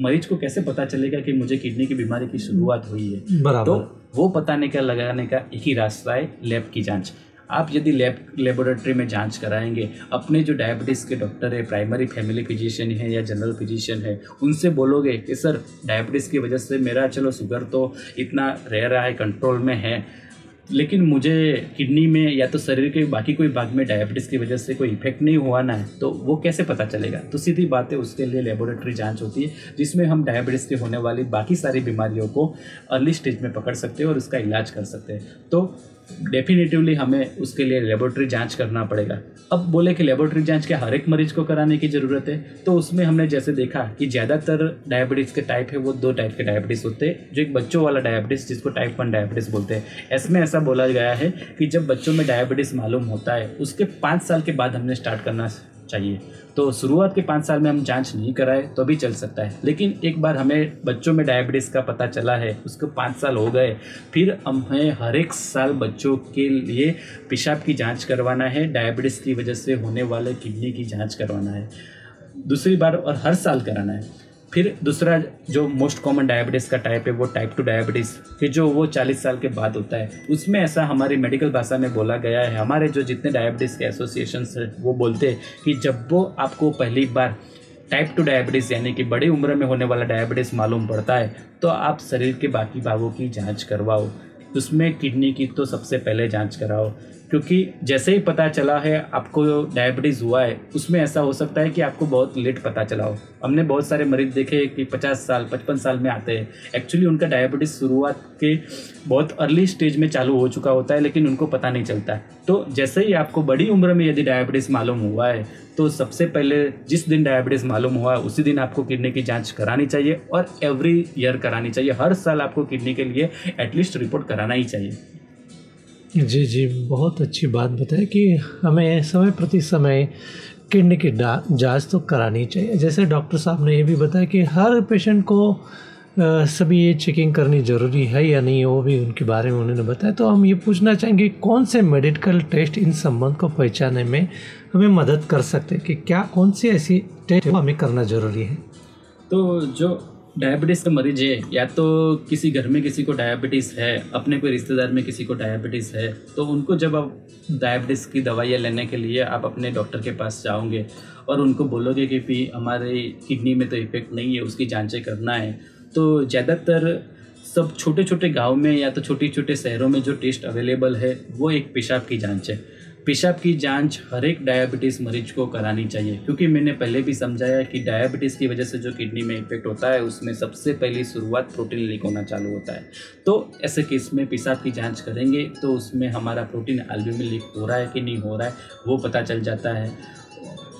मरीज़ को कैसे पता चलेगा कि मुझे किडनी की बीमारी की शुरुआत हुई है? तो वो पता नहीं क्या लगाने का एक ही रास्ता है लैब की जाँच। आप यदि लैब लेबोरेटरी में जाँच कराएँगे, अपने जो डायबिटीज़ के डॉक्टर है प्राइमरी फैमिली फिजिशियन है या जनरल फिजिशियन है, उनसे बोलोगे कि, सर डायबिटीज़ की वजह से मेरा, चलो शुगर तो इतना रह रहा है कंट्रोल में है, लेकिन मुझे किडनी में या तो शरीर के बाकी कोई भाग में डायबिटीज़ की वजह से कोई इफ़ेक्ट नहीं हुआ ना है तो वो कैसे पता चलेगा? तो सीधी बात है, उसके लिए लेबोरेटरी जाँच होती है, जिसमें हम डायबिटीज़ के होने वाली बाकी सारी बीमारियों को अर्ली स्टेज में पकड़ सकते हैं और उसका इलाज कर सकते हैं। तो डेफिनेटिवली हमें उसके लिए लेबोरेटरी जाँच करना पड़ेगा। अब बोले कि लेबोरेटरी जाँच के हर एक मरीज़ को कराने की ज़रूरत है तो उसमें हमने जैसे देखा कि ज़्यादातर डायबिटीज़ के टाइप है, वो दो टाइप के डायबिटीज़ होते हैं। जो एक बच्चों वाला डायबिटीज़ जिसको टाइप वन डायबिटीज़ बोलते हैं। इसमें ऐसा बोला गया है कि जब बच्चों में डायबिटीज़ मालूम होता है, उसके पाँच साल के बाद हमने स्टार्ट करना चाहिए। तो शुरुआत के पाँच साल में हम जाँच नहीं कराए तो भी चल सकता है। लेकिन एक बार हमें बच्चों में डायबिटीज़ का पता चला है, उसको पाँच साल हो गए, फिर हमें हर एक साल बच्चों के लिए पेशाब की जाँच करवाना है डायबिटीज़ की वजह से होने वाले किडनी की जाँच करवाना है। दूसरी बार और हर साल कराना है। फिर दूसरा जो मोस्ट कॉमन डायबिटीज़ का टाइप है, वो टाइप टू डायबिटीज़ फिर जो वो 40 साल के बाद होता है, उसमें ऐसा हमारी मेडिकल भाषा में बोला गया है, हमारे जो जितने डायबिटीज़ के एसोसिएशन है, वो बोलते हैं कि जब वो आपको पहली बार टाइप टू डायबिटीज़ यानी कि बड़ी उम्र में होने वाला डायबिटीज़ मालूम पड़ता है तो आप शरीर के बाकी भागों की जाँच करवाओ, उसमें किडनी की तो सबसे पहले जाँच कराओ क्योंकि जैसे ही पता चला है आपको डायबिटीज़ हुआ है, उसमें ऐसा हो सकता है कि आपको बहुत लेट पता चला हो। हमने बहुत सारे मरीज़ देखे कि 50 साल 55 साल में आते हैं। एक्चुअली उनका डायबिटीज़ शुरुआत के बहुत अर्ली स्टेज में चालू हो चुका होता है, लेकिन उनको पता नहीं चलता। तो जैसे ही आपको बड़ी उम्र में यदि डायबिटीज़ मालूम हुआ है तो सबसे पहले जिस दिन डायबिटीज़ मालूम हुआ है उसी दिन आपको किडनी की जाँच करानी चाहिए और एवरी ईयर करानी चाहिए। हर साल आपको किडनी के लिए एटलीस्ट रिपोर्ट कराना ही चाहिए। जी जी, बहुत अच्छी बात बताए कि हमें समय प्रति समय किडनी की जाँच तो करानी चाहिए। जैसे डॉक्टर साहब ने ये भी बताया कि हर पेशेंट को सभी ये चेकिंग करनी ज़रूरी है या नहीं, वो भी उनके बारे में उन्होंने बताया। तो हम ये पूछना चाहेंगे, कौन से मेडिकल टेस्ट इन संबंध को पहचानने में हमें मदद कर सकते हैं? कि क्या, कौन सी ऐसी टेस्ट हमें करना ज़रूरी है? तो जो डायबिटीज़ का मरीज़ है, या तो किसी घर में किसी को डायबिटीज़ है, अपने कोई रिश्तेदार में किसी को डायबिटीज़ है तो उनको जब आप डायबिटीज़ की दवाइयाँ लेने के लिए आप अपने डॉक्टर के पास जाओगे और उनको बोलोगे कि भी हमारे किडनी में तो इफ़ेक्ट नहीं है, उसकी जांचें करना है। तो ज़्यादातर सब छोटे छोटे गाँव में या तो छोटे छोटे शहरों में जो टेस्ट अवेलेबल है, वो एक पेशाब की जाँच है। पेशाब की जाँच हर एक डायबिटीज़ मरीज़ को करानी चाहिए, क्योंकि मैंने पहले भी समझाया कि डायबिटीज़ की वजह से जो किडनी में इफ़ेक्ट होता है, उसमें सबसे पहली शुरुआत प्रोटीन लीक होना चालू होता है। तो ऐसे केस में पेशाब की जाँच करेंगे तो उसमें हमारा प्रोटीन एल्ब्यूमिन लीक हो रहा है कि नहीं हो रहा है, वो पता चल जाता है।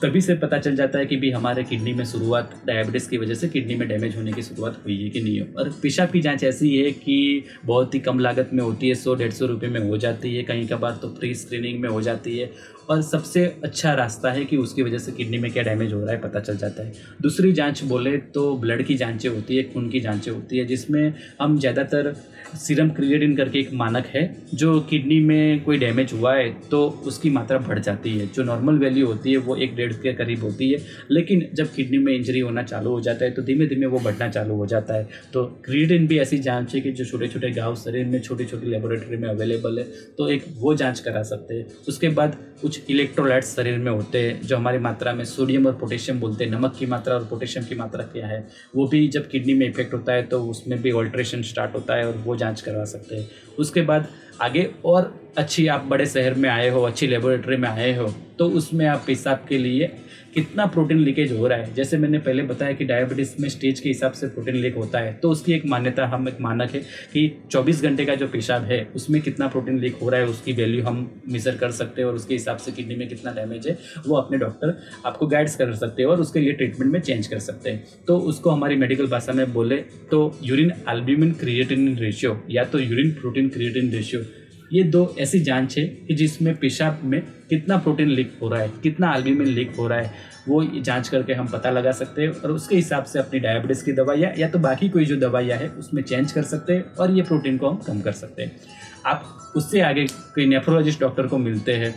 तभी से पता चल जाता है कि भी हमारे किडनी में शुरुआत डायबिटीज़ की वजह से किडनी में डैमेज होने की शुरुआत हुई है कि नहीं हो। और पेशाब की जाँच ऐसी है कि बहुत ही कम लागत में होती है, सौ, डेढ़ सौ रुपये में हो जाती है, कहीं कभार तो फ्री स्क्रीनिंग में हो जाती है। और सबसे अच्छा रास्ता है कि उसकी वजह से किडनी में क्या डैमेज हो रहा है पता चल जाता है। दूसरी जाँच बोले तो ब्लड की जांचें होती है, खून की जांचें होती है, जिसमें हम ज़्यादातर सीरम क्रिएटिन करके एक मानक है, जो किडनी में कोई डैमेज हुआ है तो उसकी मात्रा बढ़ जाती है। जो नॉर्मल वैल्यू होती है, वो एक डेढ़ के करीब होती है। लेकिन जब किडनी में इंजरी होना चालू हो जाता है तो धीमे धीमे वो बढ़ना चालू हो जाता है। तो क्रिएटिन भी ऐसी जाँच है कि जो छोटे छोटे गाँव शरीर में छोटी छोटी लेबोरेटरी में अवेलेबल है तो एक वो जाँच करा सकते हैं। उसके बाद कुछ इलेक्ट्रोलाइट्स शरीर में होते हैं, जो हमारी मात्रा में सोडियम और पोटेशियम बोलते हैं। नमक की मात्रा और पोटेशियम की मात्रा क्या है, वो भी जब किडनी में इफ़ेक्ट होता है तो उसमें भी ऑल्ट्रेशन स्टार्ट होता है और वो जाँच करवा सकते हैं। उसके बाद आगे और अच्छी आप बड़े शहर में आए हो, अच्छी लेबोरेटरी में आए हो तो उसमें आप पेशाब के लिए कितना प्रोटीन लीकेज हो रहा है। जैसे मैंने पहले बताया कि डायबिटीज़ में स्टेज के हिसाब से प्रोटीन लीक होता है तो उसकी एक मान्यता, हम एक मानक है कि 24 घंटे का जो पेशाब है, उसमें कितना प्रोटीन लीक हो रहा है, उसकी वैल्यू हम मेजर कर सकते हैं और उसके हिसाब से किडनी में कितना डैमेज है, वो अपने डॉक्टर आपको गाइड्स कर सकते हैं और उसके लिए ट्रीटमेंट में चेंज कर सकते हैं। तो उसको हमारी मेडिकल भाषा में बोले तो यूरिन एल्ब्यूमिन क्रिएटिन रेशियो या तो यूरिन प्रोटीन क्रिएटिन रेशियो ये दो ऐसी जाँच है कि जिसमें पेशाब में कितना प्रोटीन लीक हो रहा है, कितना एल्ब्यूमिन लीक हो रहा है, वो जाँच करके हम पता लगा सकते हैं और उसके हिसाब से अपनी डायबिटीज़ की दवाइयाँ या तो बाकी कोई जो दवाइयाँ है उसमें चेंज कर सकते हैं और ये प्रोटीन को हम कम कर सकते हैं। आप उससे आगे कोई नेफ्रोलॉजिस्ट डॉक्टर को मिलते हैं,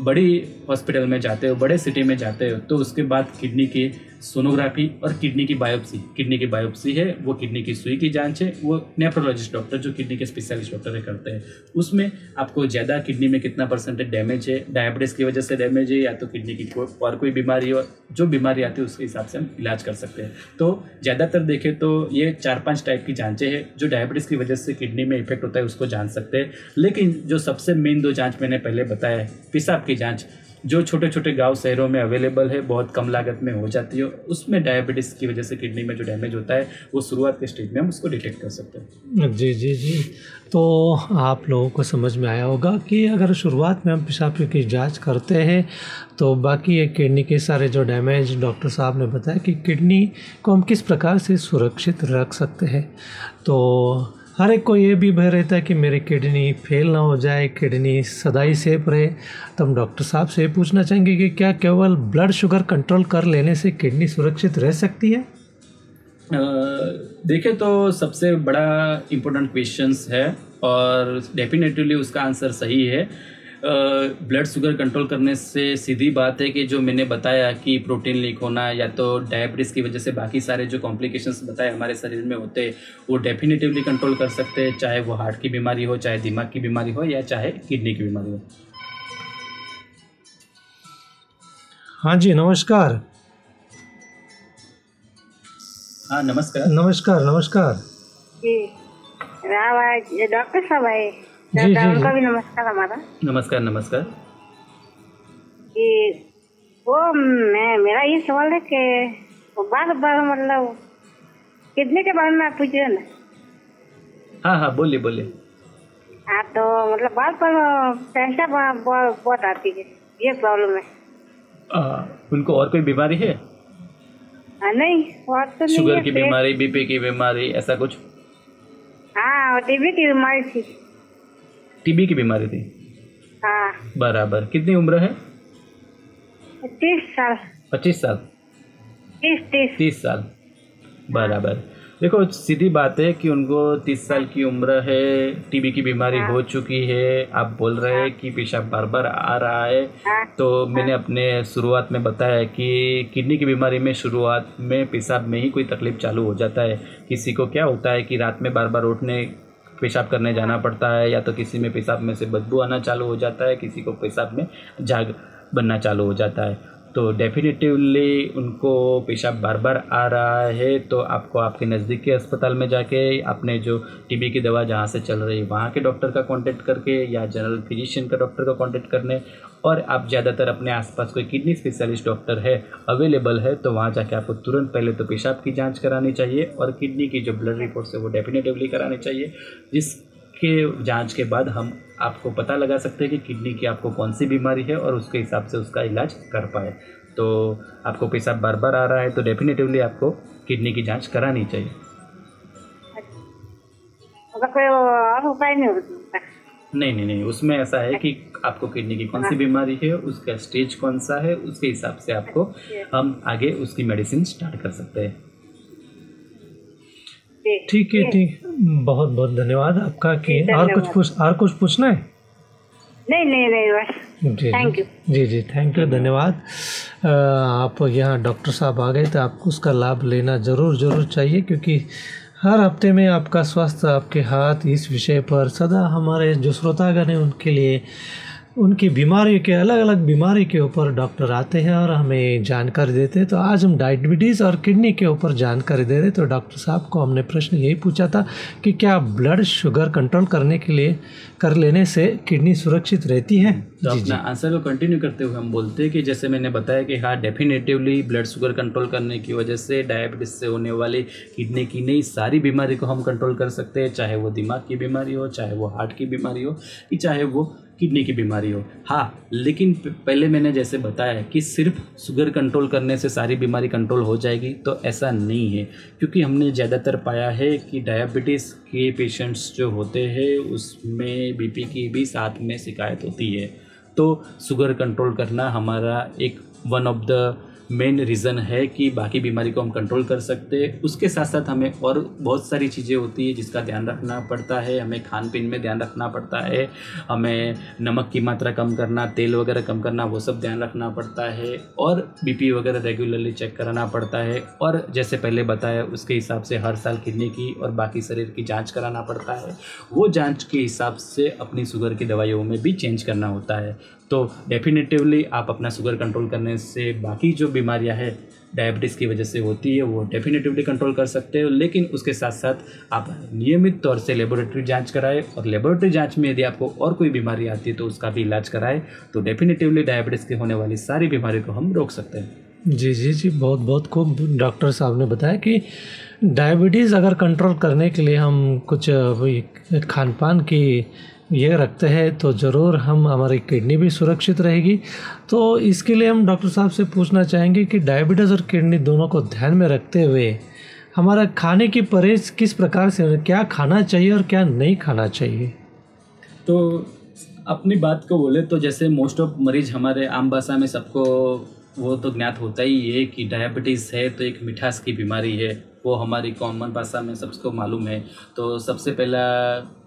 बड़ी हॉस्पिटल में जाते हो, बड़े सिटी में जाते हो तो उसके बाद किडनी की सोनोग्राफी और किडनी की बायोप्सी। किडनी की बायोप्सी है, वो किडनी की सुई की जाँच है, वो नेफ्रोलॉजिस्ट डॉक्टर जो किडनी के स्पेशलिस्ट डॉक्टर है करते हैं। उसमें आपको ज़्यादा किडनी में कितना परसेंटेज डैमेज है डायबिटीज़ की वजह से डैमेज है, या तो किडनी की कोई और कोई बीमारी हो, जो बीमारी आती है, उसके हिसाब से हम इलाज कर सकते हैं। तो ज़्यादातर देखें तो ये चार पाँच टाइप की जाँचें हैं, जो डायबिटीज़ की वजह से किडनी में इफ़ेक्ट होता है, उसको जान सकते हैं। लेकिन जो सबसे मेन दो जाँच मैंने पहले बताया है पेशाब की जाँच जो छोटे छोटे गाँव शहरों में अवेलेबल है, बहुत कम लागत में हो जाती है, उसमें डायबिटीज़ की वजह से किडनी में जो डैमेज होता है, वो शुरुआत के स्टेज में हम उसको डिटेक्ट कर सकते हैं। जी जी जी। तो आप लोगों को समझ में आया होगा कि अगर शुरुआत में हम पेशाब की जाँच करते हैं तो बाकी ये किडनी के सारे जो डैमेज डॉक्टर साहब ने बताया कि किडनी को हम किस प्रकार से सुरक्षित रख सकते हैं। तो हर एक को ये भी भय रहता है कि मेरी किडनी फेल ना हो जाए, किडनी सदाई सेफ़ रहे। तो हम डॉक्टर साहब से पूछना चाहेंगे कि क्या केवल ब्लड शुगर कंट्रोल कर लेने से किडनी सुरक्षित रह सकती है? देखिए तो सबसे बड़ा इम्पोर्टेंट क्वेश्चंस है और डेफिनेटली उसका आंसर सही है। ब्लड शुगर कंट्रोल करने से सीधी बात है कि जो मैंने बताया कि प्रोटीन लीक होना या तो डायबिटीज़ की वजह से बाकी सारे जो कॉम्प्लिकेशंस बताए हमारे शरीर में होते वो डेफिनेटिवली कंट्रोल कर सकते हैं चाहे वो हार्ट की बीमारी हो चाहे दिमाग की बीमारी हो या चाहे किडनी की बीमारी हो। हाँ जी नमस्कार। हाँ नमस्कार। नमस्कार नमस्कार। जी डॉक्टर साहब है जी जी उनका भी नमस्कार हमारा नमस्कार नमस्कार। कि वो मैं मेरा ये सवाल है कि बार बार मतलब कितने के बारे में आप पूछ रहे ना हाँ हाँ बोलिए बोलिए। हाँ तो मतलब बार बार पैसा बहुत आती है ये प्रॉब्लम है। आ, उनको और कोई बीमारी है? आ, नहीं और तो शुगर की बीमारी बीपी की बीमारी ऐसा कुछ? हाँ टीबी की बीमारी थी। टीबी की बीमारी थी। हाँ। बराबर। कितनी उम्र है? तीस साल। पच्चीस साल। तीस तीस। तीस साल। बराबर। देखो सीधी बात है कि उनको तीस साल की उम्र है टीबी की बीमारी हाँ। हो चुकी है। आप बोल रहे हैं कि पेशाब बार बार आ रहा है। हाँ। तो मैंने अपने शुरुआत में बताया कि किडनी की बीमारी में शुरुआत में पेशाब में ही कोई तकलीफ़ चालू हो जाता है। किसी को क्या होता है कि रात में बार बार उठने पेशाब करने जाना पड़ता है, या तो किसी में पेशाब में से बदबू आना चालू हो जाता है, किसी को पेशाब में झाग बनना चालू हो जाता है। तो डेफिनेटिवली उनको पेशाब बार बार आ रहा है तो आपको आपके नज़दीक के अस्पताल में जाके, अपने जो टीबी की दवा जहाँ से चल रही है, वहाँ के डॉक्टर का कांटेक्ट करके, या जनरल फिजिशियन का डॉक्टर का कांटेक्ट करने और आप ज़्यादातर अपने आसपास कोई किडनी स्पेशलिस्ट डॉक्टर है अवेलेबल है तो वहाँ जाके आपको तुरंत पहले तो पेशाब की जाँच करानी चाहिए और किडनी की जो ब्लड रिपोर्ट्स है वो डेफिनेटिवली करानी चाहिए जिस के जाँच के बाद हम आपको पता लगा सकते हैं कि किडनी की आपको कौन सी बीमारी है और उसके हिसाब से उसका इलाज कर पाए। तो आपको पेशाब बार बार आ रहा है तो डेफिनेटिवली आपको किडनी की जाँच करानी चाहिए। अगर कोई और उपाय नहीं नहीं नहीं नहीं उसमें ऐसा है कि आपको किडनी की कौन सी बीमारी है उसका स्टेज कौन सा है उसके हिसाब से आपको हम आगे उसकी मेडिसिन स्टार्ट कर सकते हैं। ठीक है ठीक। बहुत बहुत धन्यवाद आपका कि और कुछ पूछ और कुछ पूछना है? नहीं नहीं नहीं बस। जी Thank you. जी जी थैंक यू धन्यवाद। आप यहाँ डॉक्टर साहब आ गए तो आपको उसका लाभ लेना ज़रूर ज़रूर चाहिए क्योंकि हर हफ़्ते में आपका स्वास्थ्य आपके हाथ इस विषय पर सदा हमारे जो श्रोतागण हैं उनके लिए उनकी बीमारी के अलग अलग बीमारी के ऊपर डॉक्टर आते हैं और हमें जानकारी देते हैं। तो आज हम डायबिटीज़ और किडनी के ऊपर जानकारी दे रहे तो डॉक्टर साहब को हमने प्रश्न यही पूछा था कि क्या ब्लड शुगर कंट्रोल करने के लिए कर लेने से किडनी सुरक्षित रहती है? तो अपना आंसर को कंटिन्यू करते हुए हम बोलते हैं कि जैसे मैंने बताया कि हाँ डेफिनेटिवली ब्लड शुगर कंट्रोल करने की वजह से डायबिटीज़ से होने वाली किडनी की नई सारी बीमारी को हम कंट्रोल कर सकते हैं। चाहे वो दिमाग की बीमारी हो चाहे वो हार्ट की बीमारी हो कि चाहे वो किडनी की बीमारी हो। हाँ लेकिन पहले मैंने जैसे बताया कि सिर्फ़ शुगर कंट्रोल करने से सारी बीमारी कंट्रोल हो जाएगी तो ऐसा नहीं है। क्योंकि हमने ज़्यादातर पाया है कि डायबिटीज़ के पेशेंट्स जो होते हैं, उसमें बीपी की भी साथ में शिकायत होती है। तो शुगर कंट्रोल करना हमारा एक one of the main reason है कि बाकी बीमारी को हम कंट्रोल कर सकते हैं। उसके साथ साथ हमें और बहुत सारी चीज़ें होती है जिसका ध्यान रखना पड़ता है। हमें खान पीन में ध्यान रखना पड़ता है। हमें नमक की मात्रा कम करना, तेल वगैरह कम करना, वो सब ध्यान रखना पड़ता है। और बीपी वगैरह रेगुलरली चेक कराना पड़ता है। और जैसे पहले बताया, उसके हिसाब से हर साल किडनी की और बाकी शरीर की जाँच कराना पड़ता है। वो जाँच के हिसाब से अपनी शुगर की दवाइयों में भी चेंज करना होता है। तो डेफिनेटिवली आप अपना शुगर कंट्रोल करने से बाकी जो बीमारियाँ हैं डायबिटीज़ की वजह से होती है, वो डेफिनेटिवली कंट्रोल कर सकते हो, लेकिन उसके साथ साथ आप नियमित तौर से लेबोरेटरी जाँच कराएँ और लेबोरेटरी जाँच में यदि आपको और कोई बीमारी आती है तो उसका भी इलाज कराएँ तो डेफिनेटिवली डायबिटीज़ की होने वाली सारी बीमारी को हम रोक सकते हैं। जी जी जी, बहुत बहुत खूब डॉक्टर साहब ने बताया कि डायबिटीज़ अगर कंट्रोल करने के लिए हम कुछ खान पान की ये रखते हैं तो ज़रूर हम हमारी किडनी भी सुरक्षित रहेगी। तो इसके लिए हम डॉक्टर साहब से पूछना चाहेंगे कि डायबिटीज़ और किडनी दोनों को ध्यान में रखते हुए हमारा खाने की परहेज किस प्रकार से क्या खाना चाहिए और क्या नहीं खाना चाहिए? तो अपनी बात को बोले तो जैसे मोस्ट ऑफ़ मरीज़ हमारे आम भाषा में सबको वो तो ज्ञात होता ही है कि डायबिटीज़ है तो एक मिठास की बीमारी है, वो हमारी कॉमन भाषा में सबको मालूम है। तो सबसे पहला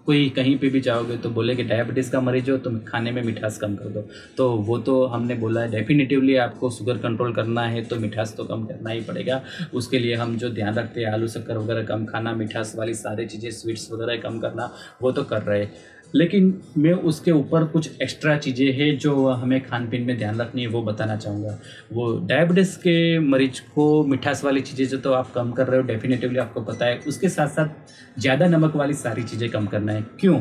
कोई कहीं पे भी जाओगे तो बोले कि डायबिटीज़ का मरीज़ हो तो खाने में मिठास कम कर दो। तो वो तो हमने बोला है डेफिनेटिवली आपको शुगर कंट्रोल करना है तो मिठास तो कम करना ही पड़ेगा। उसके लिए हम जो ध्यान रखते हैं, आलू शक्कर वगैरह कम खाना, मिठास वाली सारी चीज़ें स्वीट्स वगैरह कम करना, वो तो कर रहे हैं। लेकिन मैं उसके ऊपर कुछ एक्स्ट्रा चीज़ें हैं जो हमें खान पीन में ध्यान रखनी है, वो बताना चाहूँगा। वो डायबिटीज़ के मरीज़ को मिठास वाली चीज़ें जो तो आप कम कर रहे हो डेफिनेटिवली आपको पता है। उसके साथ साथ ज़्यादा नमक वाली सारी चीज़ें कम करना है। क्यों?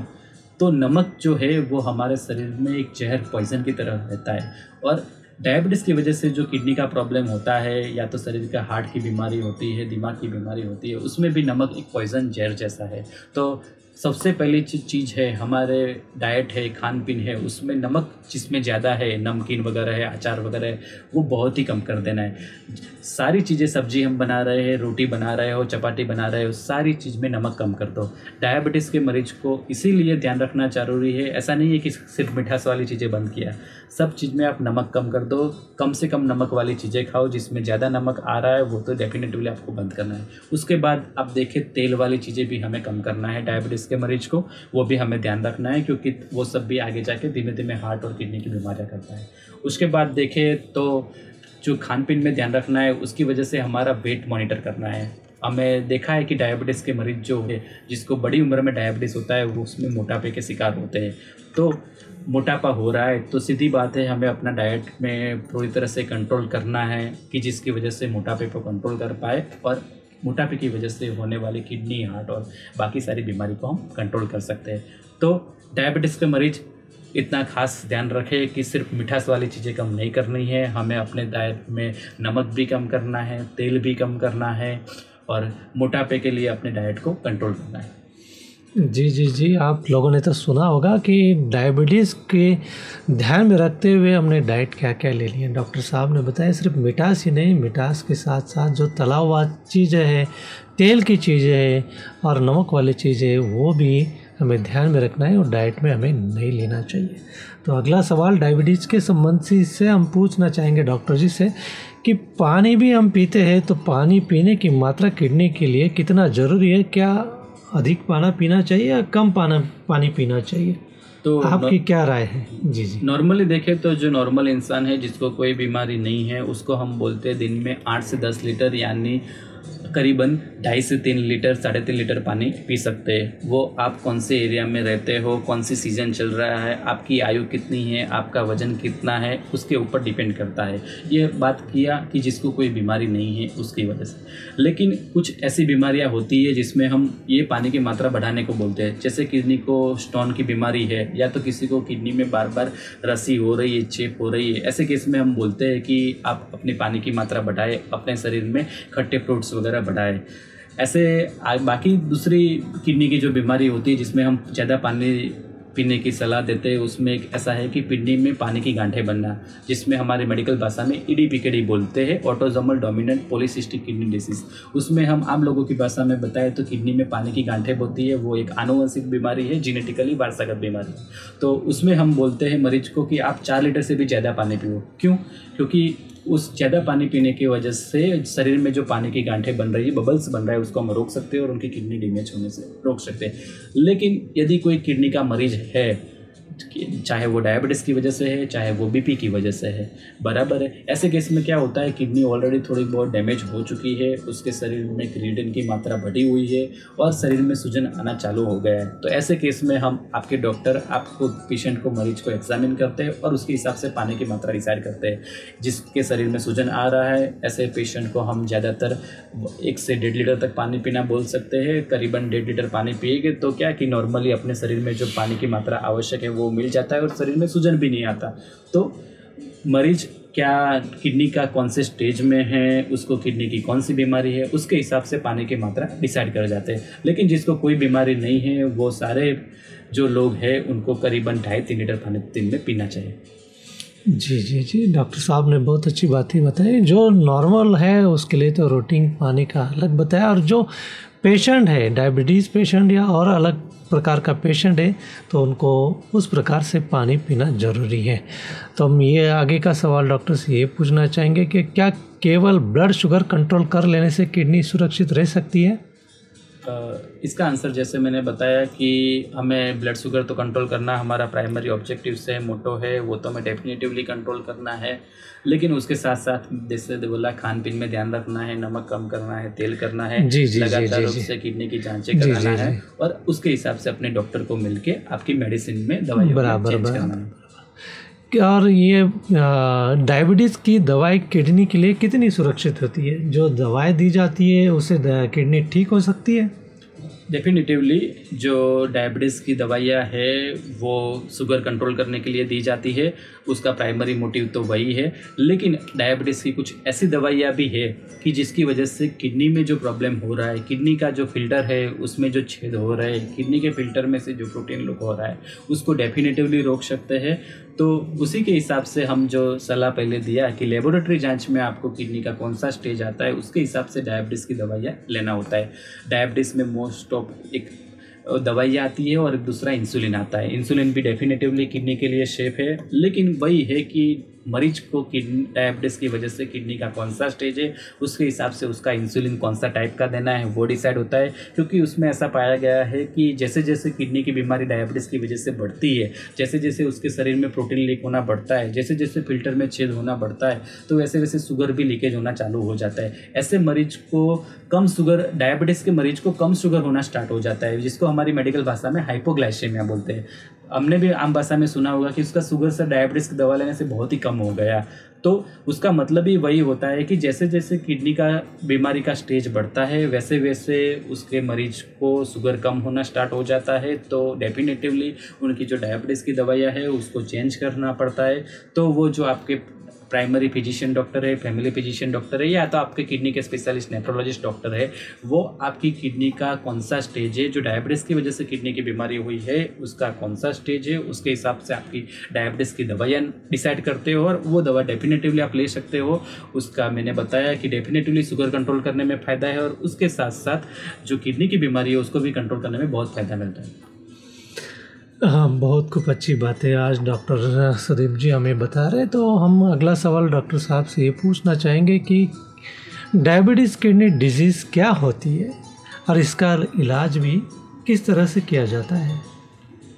तो नमक जो है, वो हमारे शरीर में एक जहर पॉइजन की तरह रहता है। और डायबिटीज़ की वजह से जो किडनी का प्रॉब्लम होता है, या तो शरीर का हार्ट की बीमारी होती है, दिमाग की बीमारी होती है, उसमें भी नमक एक पॉइजन जहर जैसा है। तो सबसे पहली चीज़ है, हमारे डाइट है खान पीन है, उसमें नमक जिसमें ज़्यादा है, नमकीन वगैरह है, अचार वगैरह है, वो बहुत ही कम कर देना है। सारी चीज़ें, सब्ज़ी हम बना रहे हैं, रोटी बना रहे हो, चपाती बना रहे हो, सारी चीज़ में नमक कम कर दो। डायबिटीज़ के मरीज़ को इसीलिए ध्यान रखना ज़रूरी है, ऐसा नहीं है कि सिर्फ़ मिठास वाली चीज़ें बंद किया। सब चीज़ में आप नमक कम कर दो। कम से कम नमक वाली चीज़ें खाओ, जिसमें ज़्यादा नमक आ रहा है, वो तो डेफिनेटली आपको बंद करना है। उसके बाद आप देखें, तेल वाली चीज़ें भी हमें कम करना है डायबिटीज़ के मरीज़ को। वो भी हमें ध्यान रखना है, क्योंकि वो सब भी आगे जाके धीमे धीमे हार्ट और किडनी की बीमारियाँ करता है। उसके बाद देखें तो जो खान पीन में ध्यान रखना है, उसकी वजह से हमारा वेट मॉनिटर करना है। हमें देखा है कि डायबिटीज़ के मरीज़ जो है, जिसको बड़ी उम्र में डायबिटीज़ होता है, वो उसमें मोटापे के शिकार होते हैं। तो मोटापा हो रहा है तो सीधी बात है, हमें अपना डाइट में पूरी तरह से कंट्रोल करना है कि जिसकी वजह से मोटापे को कंट्रोल कर पाए और मोटापे की वजह से होने वाली किडनी हार्ट और बाकी सारी बीमारी को हम कंट्रोल कर सकते हैं। तो डायबिटीज़ के मरीज़, इतना खास ध्यान रखें कि सिर्फ़ मिठास वाली चीज़ें कम नहीं करनी है, हमें अपने डाइट में नमक भी कम करना है, तेल भी कम करना है और मोटापे के लिए अपने डाइट को कंट्रोल करना है। जी जी जी, आप लोगों ने तो सुना होगा कि डायबिटीज़ के ध्यान में रखते हुए हमने डाइट क्या क्या ले लिया डॉक्टर साहब ने बताया सिर्फ़ मिठास ही नहीं, मिठास के साथ साथ जो तला हुआ चीज़ें हैं, तेल की चीज़ें हैं और नमक वाली चीज़ें वो भी हमें ध्यान में रखना है और डाइट में हमें नहीं लेना चाहिए। तो अगला सवाल डायबिटीज़ के संबंध से, इससे हम पूछना चाहेंगे डॉक्टर जी से कि पानी भी हम पीते हैं तो पानी पीने की मात्रा किडनी के लिए कितना ज़रूरी है? क्या अधिक पाना पीना चाहिए या कम पाना पानी पीना चाहिए? तो आपकी क्या राय है? जी जी। नॉर्मली देखें तो जो नॉर्मल इंसान है जिसको कोई बीमारी नहीं है उसको हम बोलते हैं दिन में आठ से दस लीटर यानी करीबन ढाई से तीन लीटर, साढ़े तीन लीटर पानी पी सकते हैं। वो आप कौन से एरिया में रहते हो, कौन सी सीज़न चल रहा है, आपकी आयु कितनी है, आपका वज़न कितना है, उसके ऊपर डिपेंड करता है। ये बात किया कि जिसको कोई बीमारी नहीं है, उसकी वजह से। लेकिन कुछ ऐसी बीमारियाँ होती है जिसमें हम ये पानी की मात्रा बढ़ाने को बोलते हैं। जैसे किडनी को स्टोन की बीमारी है, या तो किसी को किडनी में बार बार रसी हो रही है, चेप हो रही है, ऐसे केस में हम बोलते हैं कि आप अपने पानी की मात्रा बढ़ाए, अपने शरीर में खट्टे फ्रूट्स वगैरह बढ़ाए ऐसे बाकी दूसरी किडनी की जो बीमारी होती है, जिसमें हम ज़्यादा पानी पीने की सलाह देते हैं, उसमें एक ऐसा है कि किडनी में पानी की गांठें बनना, जिसमें हमारे मेडिकल भाषा में ईडी पीकेडी बोलते हैं autosomal dominant polycystic kidney disease उसमें हम आम लोगों की भाषा में बताएँ तो किडनी में पानी की गांठें होती है, वो एक आनुवंशिक बीमारी है जीनेटिकली वारसागत बीमारी। तो उसमें हम बोलते हैं मरीज़ को कि आप चार लीटर से भी ज़्यादा पानी पियो। क्यों? क्योंकि उस ज़्यादा पानी पीने की वजह से शरीर में जो पानी की गांठें बन रही है बबल्स बन रहा है, उसको हम रोक सकते हैं और उनकी किडनी डैमेज होने से रोक सकते हैं। लेकिन यदि कोई किडनी का मरीज़ है चाहे वो डायबिटीज़ की वजह से है, चाहे वो बीपी की वजह से है, बराबर है। ऐसे केस में क्या होता है किडनी ऑलरेडी थोड़ी बहुत डैमेज हो चुकी है, उसके शरीर में क्रिएटिन की मात्रा बढ़ी हुई है और शरीर में सूजन आना चालू हो गया है। तो ऐसे केस में हम आपके डॉक्टर आपको पेशेंट को मरीज़ को एग्जामिन करते हैं और उसके हिसाब से पानी की मात्रा डिसाइड करते हैं। जिसके शरीर में सूजन आ रहा है, ऐसे पेशेंट को हम ज़्यादातर एक से डेढ़ लीटर तक पानी पीना बोल सकते हैं। करीबन डेढ़ लीटर पानी पिएगे तो क्या कि नॉर्मली अपने शरीर में जो पानी की मात्रा आवश्यक है, वो मिल जाता है और शरीर में सूजन भी नहीं आता। तो मरीज़ क्या किडनी का कौन से स्टेज में है, उसको किडनी की कौन सी बीमारी है, उसके हिसाब से पानी की मात्रा डिसाइड कर जाते हैं। लेकिन जिसको कोई बीमारी नहीं है, वो सारे जो लोग हैं, उनको करीबन ढाई तीन लीटर पानी दिन में पीना चाहिए। जी जी जी। डॉक्टर साहब ने बहुत अच्छी बात ही बताई। जो नॉर्मल है, उसके लिए तो रूटीन पानी का अलग बताया। और जो पेशेंट है, डायबिटीज़ पेशेंट या और अलग प्रकार का पेशेंट है तो उनको उस प्रकार से पानी पीना ज़रूरी है। तो हम ये आगे का सवाल डॉक्टर से ये पूछना चाहेंगे कि क्या केवल ब्लड शुगर कंट्रोल कर लेने से किडनी सुरक्षित रह सकती है? इसका आंसर जैसे मैंने बताया कि हमें ब्लड शुगर तो कंट्रोल करना हमारा प्राइमरी ऑब्जेक्टिव से मोटो है वो तो हमें डेफिनेटिवली कंट्रोल करना है। लेकिन उसके साथ साथ जैसे बोला खान पीन में ध्यान रखना है नमक कम करना है तेल करना है जी जी लगातार उससे किडनी की जांचें कराना है और उसके हिसाब से अपने डॉक्टर को मिलके आपकी मेडिसिन में दवाई बराबर और ये डायबिटीज़ की दवाई किडनी के लिए कितनी सुरक्षित होती है? जो दवाई दी जाती है उससे किडनी ठीक हो सकती है? डेफिनेटिवली जो डायबिटीज़ की दवाइयाँ है, वो शुगर कंट्रोल करने के लिए दी जाती है। उसका प्राइमरी मोटिव तो वही है। लेकिन डायबिटीज़ की कुछ ऐसी दवाइयाँ भी है कि जिसकी वजह से किडनी में जो प्रॉब्लम हो रहा है किडनी का जो फ़िल्टर है, उसमें जो छेद हो रहे हैं किडनी के फ़िल्टर में से जो प्रोटीन लुक हो रहा है, उसको डेफिनेटिवली रोक सकते हैं। तो उसी के हिसाब से हम जो सलाह पहले दिया कि लेबोरेटरी जाँच में आपको किडनी का कौन सा स्टेज आता है, उसके हिसाब से डायबिटीज़ की दवाइयाँ लेना होता है। डायबिटीज़ में मोस्ट ऑफ़ एक दवाई आती है और दूसरा इंसुलिन आता है। इंसुलिन भी डेफिनेटिवली किडनी के लिए शेफ है, लेकिन वही है कि मरीज़ को किडनी डायबिटीज़ की वजह से किडनी का कौन सा स्टेज है, उसके हिसाब से उसका इंसुलिन कौन सा टाइप का देना है, वो डिसाइड होता है। क्योंकि उसमें ऐसा पाया गया है कि जैसे जैसे किडनी की बीमारी डायबिटीज़ की वजह से बढ़ती है जैसे जैसे उसके शरीर में प्रोटीन लीक होना बढ़ता है जैसे जैसे फ़िल्टर में छेद होना बढ़ता है तो वैसे वैसे शुगर भी लीकेज होना चालू हो जाता है। ऐसे मरीज़ को कम शुगर डायबिटीज़ के मरीज़ को कम शुगर होना स्टार्ट हो जाता है, जिसको हमारी मेडिकल भाषा में हाइपोग्लाइसेमिया बोलते हैं। हमने भी आम भाषा में सुना होगा कि उसका शुगर सर डायबिटीज़ की दवा लेने से बहुत ही कम हो गया। तो उसका मतलब ही वही होता है कि जैसे जैसे किडनी का, बीमारी का स्टेज बढ़ता है, वैसे वैसे उसके मरीज़ को शुगर कम होना स्टार्ट हो जाता है। तो डेफिनेटिवली उनकी जो डायबिटीज़ की दवाइयाँ है, उसको चेंज करना पड़ता है। तो वो जो आपके प्राइमरी फिजिशियन डॉक्टर है फैमिली फिजिशियन डॉक्टर है, या तो आपके किडनी के स्पेशलिस्ट नेफ्रोलॉजिस्ट डॉक्टर है, वो आपकी किडनी का कौन सा स्टेज है, जो डायबिटीज़ की वजह से किडनी की बीमारी हुई है, उसका कौन सा स्टेज है, उसके हिसाब से आपकी डायबिटीज़ की दवाइयाँ डिसाइड करते हो और वो दवा डेफिनेटिवली आप ले सकते हो। उसका मैंने बताया कि डेफिनेटिवली शुगर कंट्रोल करने में फ़ायदा है और उसके साथ साथ जो किडनी की बीमारी है, उसको भी कंट्रोल करने में बहुत फ़ायदा मिलता है। हाँ बहुत खूब अच्छी बात है। आज डॉक्टर सदीप जी हमें बता रहे तो हम अगला सवाल डॉक्टर साहब से ये पूछना चाहेंगे कि डायबिटीज़, किडनी डिज़ीज़ क्या होती है? और इसका इलाज भी किस तरह से किया जाता है?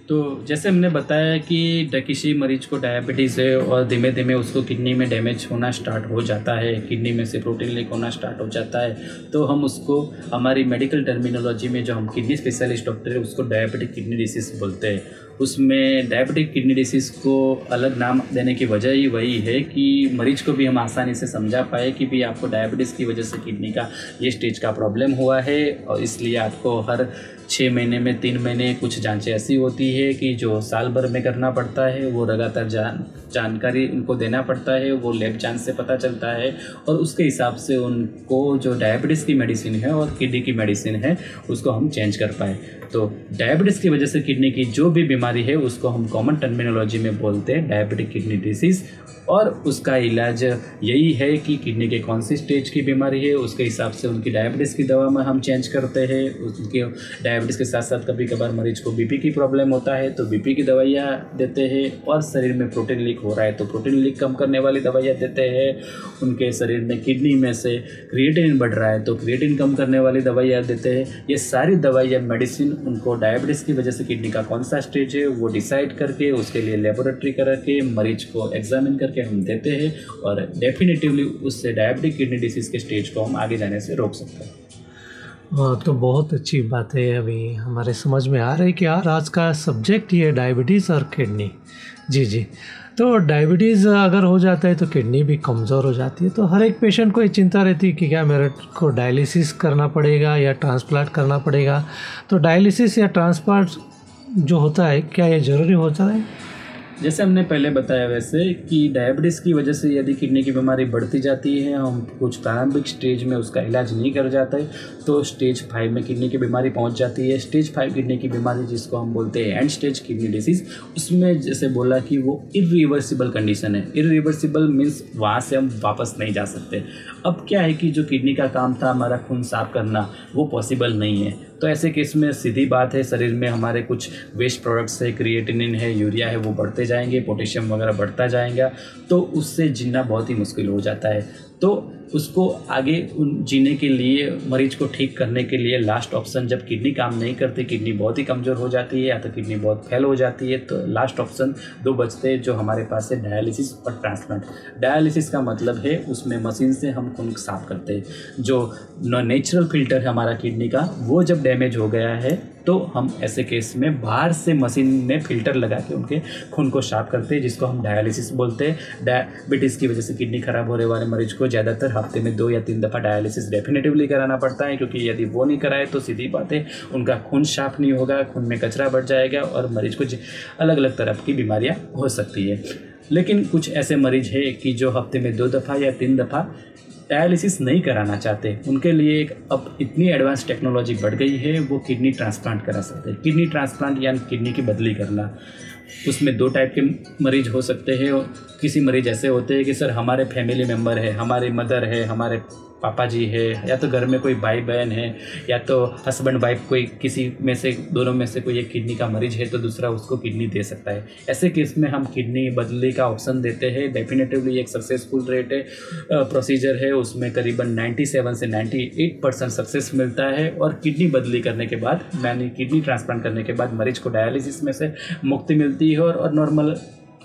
तो जैसे हमने बताया कि किसी मरीज़ को डायबिटीज़ है और धीमे धीमे उसको किडनी में डैमेज होना स्टार्ट हो जाता है किडनी में से प्रोटीन लीक होना स्टार्ट हो जाता है तो हम उसको हमारी मेडिकल टर्मिनोलॉजी में जो हम किडनी स्पेशलिस्ट डॉक्टर है, उसको डायबिटिक किडनी डिसीज़ बोलते हैं। उसमें डायबिटिक किडनी डिसीज़ को अलग नाम देने की वजह ही वही है कि मरीज़ को भी हम आसानी से समझा पाए कि भी आपको डायबिटीज़ की वजह से किडनी का ये स्टेज का प्रॉब्लम हुआ है और इसलिए आपको हर छः महीने में, तीन महीने, कुछ जांचें ऐसी होती है कि जो साल भर में करना पड़ता है, वो लगातार जान जानकारी उनको देना पड़ता है, वो लेब जाँच से पता चलता है और उसके हिसाब से उनको जो डायबिटीज़ की मेडिसिन है और किडनी की मेडिसिन है, उसको हम चेंज कर पाए। तो डायबिटीज़ की वजह से किडनी की जो भी बीमारी है, उसको हम कॉमन टर्मिनोलॉजी में बोलते हैं डायबिटिक किडनी डिसीज़ और उसका इलाज यही है कि किडनी के कौन सी स्टेज की बीमारी है, उसके हिसाब से उनकी डायबिटीज़ की दवा में हम चेंज करते हैं उनके डायबिटीज़ के साथ साथ कभी कभार मरीज़ को बीपी की प्रॉब्लम होता है तो बीपी की दवाइयाँ देते हैं और शरीर में प्रोटीन लीक हो रहा है तो प्रोटीन लीक कम करने वाली दवाइयाँ देते हैं। उनके शरीर में किडनी में से क्रिएटिन बढ़ रहा है तो क्रिएटिन कम करने वाली दवाइयाँ देते हैं। ये सारी दवाइयाँ मेडिसिन उनको डायबिटीज़ की वजह से किडनी का कौन सा स्टेज है, वो डिसाइड करके, उसके लिए लेबोरेटरी करके मरीज़ को एग्जामिन करके हम देते हैं और डेफिनेटिवली उससे डायबिटिक किडनी डिसीज़ के स्टेज को हम आगे जाने से रोक सकते हैं। हाँ तो बहुत अच्छी बात है अभी हमारे समझ में आ रही है कि यार आज का सब्जेक्ट है डायबिटीज़ और किडनी जी जी। तो डायबिटीज़ अगर हो जाता है तो किडनी भी कमज़ोर हो जाती है। तो हर एक पेशेंट को ये चिंता रहती है कि क्या मेरे को डायलिसिस करना पड़ेगा या ट्रांसप्लांट करना पड़ेगा। तो डायलिसिस या ट्रांसप्लांट जो होता है, क्या ये ज़रूरी होता है? जैसे हमने पहले बताया वैसे कि डायबिटीज़ की वजह से यदि किडनी की बीमारी बढ़ती जाती है, हम कुछ प्रारंभिक स्टेज में उसका इलाज नहीं कर जाता तो स्टेज फाइव में किडनी की बीमारी पहुँच जाती है। स्टेज फाइव किडनी की बीमारी जिसको हम बोलते हैं एंड स्टेज किडनी डिसीज़ उसमें जैसे बोला कि वो इरिवर्सिबल कंडीशन है। इरिवर्सिबल मीन्स वहाँ से हम वापस नहीं जा सकते। अब क्या है कि जो किडनी का काम था, हमारा खून साफ़ करना, वो पॉसिबल नहीं है। तो ऐसे केस में सीधी बात है, शरीर में हमारे कुछ वेस्ट प्रोडक्ट्स है क्रिएटिनिन है यूरिया है, वो बढ़ते जाएँगे, पोटेशियम वगैरह बढ़ता जाएगा तो उससे जीना बहुत ही मुश्किल हो जाता है। तो उसको आगे उन जीने के लिए, मरीज़ को ठीक करने के लिए लास्ट ऑप्शन जब किडनी काम नहीं करती किडनी बहुत ही कमज़ोर हो जाती है या तो किडनी बहुत फेल हो जाती है तो लास्ट ऑप्शन दो बचते हैं जो हमारे पास है डायलिसिस और ट्रांसप्लांट डायलिसिस का मतलब है, उसमें मशीन से हम खून साफ़ करते हैं। जो नेचुरल फ़िल्टर है हमारा किडनी का, वो जब डैमेज हो गया है तो हम ऐसे केस में बाहर से मशीन में फ़िल्टर लगा के उनके खून को साफ़ करते हैं, जिसको हम डायलिसिस बोलते हैं। डायबिटीज़ की वजह से किडनी खराब होने वाले मरीज़ को ज़्यादातर हफ़्ते में दो या तीन दफ़ा डायलिसिस डेफिनेटिवली कराना पड़ता है, क्योंकि यदि वो नहीं कराए तो सीधी बात है, उनका खून साफ़ नहीं होगा, खून में कचरा बढ़ जाएगा और मरीज़ को अलग अलग तरह की बीमारियाँ हो सकती है। लेकिन कुछ ऐसे मरीज़ है कि जो हफ़्ते में दो दफ़ा या तीन दफ़ा डायलिसिस नहीं कराना चाहते, उनके लिए एक अब इतनी एडवांस टेक्नोलॉजी बढ़ गई है, वो किडनी ट्रांसप्लांट करा सकते हैं। किडनी ट्रांसप्लांट यानी किडनी की बदली करना। उसमें दो टाइप के मरीज़ हो सकते हैं किसी मरीज़ ऐसे होते हैं कि, सर, हमारे फैमिली मेंबर है, हमारे मदर है, हमारे पापा जी है या तो घर में कोई भाई बहन है या तो हस्बैंड वाइफ कोई किसी में से दोनों में से कोई एक किडनी का मरीज़ है तो दूसरा उसको किडनी दे सकता है। ऐसे केस में हम किडनी बदली का ऑप्शन देते हैं। डेफिनेटिवली एक सक्सेसफुल रेट है प्रोसीजर है उसमें करीबन 97 से 98 परसेंट सक्सेस मिलता है और किडनी बदली करने के बाद मैंने किडनी ट्रांसप्लांट करने के बाद मरीज़ को डायलिसिस में से मुक्ति मिलती है और, नॉर्मल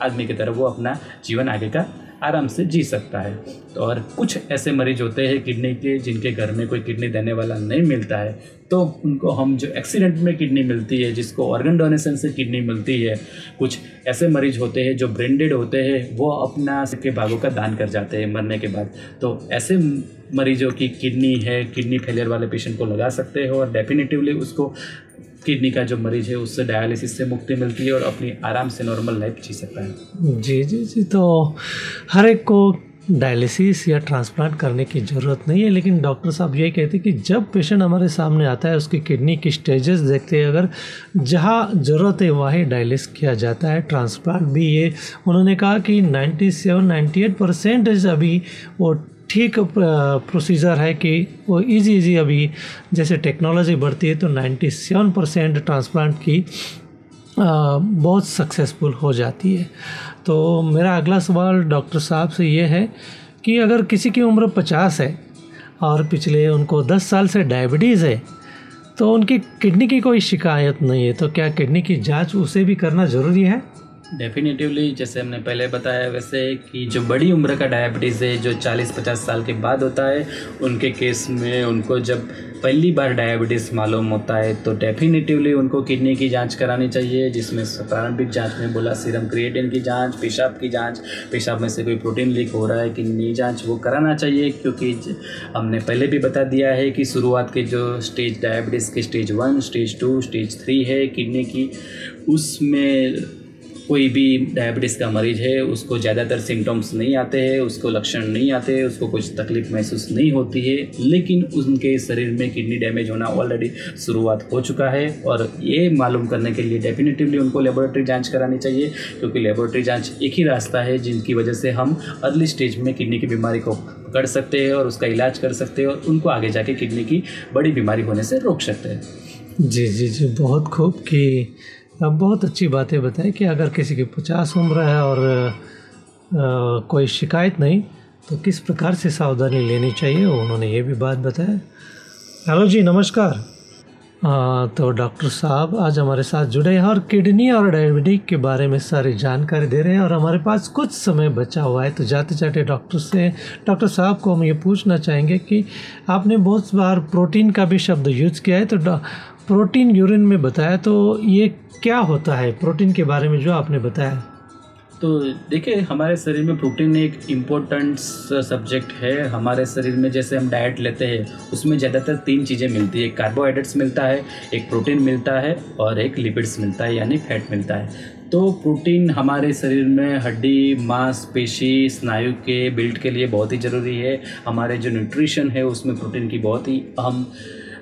आदमी की तरह वो अपना जीवन आगे का आराम से जी सकता है। तो और कुछ ऐसे मरीज़ होते हैं किडनी के, जिनके घर में कोई किडनी देने वाला नहीं मिलता है। तो उनको हम जो एक्सीडेंट में किडनी मिलती है, जिसको ऑर्गन डोनेशन से किडनी मिलती है, कुछ ऐसे मरीज़ होते हैं जो ब्रेंडेड होते हैं, वो अपना के भागों का दान कर जाते हैं मरने के बाद। तो ऐसे मरीजों की किडनी है, किडनी फेलियर वाले पेशेंट को लगा सकते हो और डेफिनेटिवली उसको किडनी का जो मरीज़ है, उससे डायलिसिस से मुक्ति मिलती है और अपनी आराम से नॉर्मल लाइफ जी सकता है। जी जी जी तो हर एक को डायलिसिस या ट्रांसप्लांट करने की ज़रूरत नहीं है, लेकिन डॉक्टर साहब ये कहते हैं कि जब पेशेंट हमारे सामने आता है, उसकी किडनी की स्टेजेस देखते हैं, अगर जहाँ ज़रूरत है, वहीं डायलिस किया जाता है ट्रांसप्लांट भी ये। उन्होंने कहा कि 97 98 परसेंटेज अभी वो ठीक प्रोसीजर है कि वो इजी इजी अभी जैसे टेक्नोलॉजी बढ़ती है तो 97 परसेंट ट्रांसप्लांट की बहुत सक्सेसफुल हो जाती है। तो मेरा अगला सवाल डॉक्टर साहब से ये है कि अगर किसी की उम्र 50 है और पिछले उनको 10 साल से डायबिटीज़ है तो उनकी किडनी की कोई शिकायत नहीं है तो क्या किडनी की जाँच उसे भी करना ज़रूरी है? डेफिनेटिवली जैसे हमने पहले बताया वैसे कि जो बड़ी उम्र का डायबिटीज़ है, जो 40-50 साल के बाद होता है, उनके केस में उनको जब पहली बार डायबिटीज़ मालूम होता है तो डेफिनेटिवली उनको किडनी की जाँच करानी चाहिए, जिसमें प्रारंभिक जाँच में बोला सीरम क्रिएटिन की जाँच, पेशाब की जाँच, पेशाब में से कोई प्रोटीन लीक हो रहा है किडनी जाँच वो कराना चाहिए, क्योंकि हमने पहले भी बता दिया है कि शुरुआत के जो स्टेज डायबिटीज़ के stage one stage two stage three है किडनी की, उसमें कोई भी डायबिटीज़ का मरीज़ है, उसको ज़्यादातर सिम्टम्स नहीं आते हैं, उसको लक्षण नहीं आते हैं, उसको कुछ तकलीफ़ महसूस नहीं होती है, लेकिन उनके शरीर में किडनी डैमेज होना ऑलरेडी शुरुआत हो चुका है और ये मालूम करने के लिए डेफिनेटिवली उनको लेबोरेटरी जाँच करानी चाहिए, क्योंकि लेबोरेटरी जाँच एक ही रास्ता है जिनकी वजह से हम अर्ली स्टेज में किडनी की बीमारी को पकड़ सकते हैं और उसका इलाज कर सकते हैं और उनको आगे जाके किडनी की बड़ी बीमारी होने से रोक सकते हैं। जी जी जी, बहुत खूब कि बहुत अच्छी बातें बताई कि अगर किसी की पचास उम्र है और आ, कोई शिकायत नहीं तो किस प्रकार से सावधानी लेनी चाहिए? उन्होंने ये भी बात बताया। हेलो जी नमस्कार। तो डॉक्टर साहब आज हमारे साथ जुड़े हैं और किडनी और डायबिटिक के बारे में सारी जानकारी दे रहे हैं और हमारे पास कुछ समय बचा हुआ है। तो जाते जाते डॉक्टर से, डॉक्टर साहब को हम ये पूछना चाहेंगे कि आपने बहुत बार प्रोटीन का भी शब्द यूज़ किया है। तो प्रोटीन यूरिन में बताया तो ये क्या होता है? प्रोटीन के बारे में जो आपने बताया। तो देखिए, हमारे शरीर में प्रोटीन एक इम्पोर्टेंट सब्जेक्ट है। हमारे शरीर में जैसे हम डाइट लेते हैं, उसमें ज़्यादातर तीन चीज़ें मिलती है। एक कार्बोहाइड्रेट्स मिलता है, एक प्रोटीन मिलता है और एक लिपिड्स मिलता है, यानी फैट मिलता है। तो प्रोटीन हमारे शरीर में हड्डी, मांस, पेशी, स्नायु के बिल्ड के लिए बहुत ही ज़रूरी है। हमारे जो न्यूट्रिशन है, उसमें प्रोटीन की बहुत ही अहम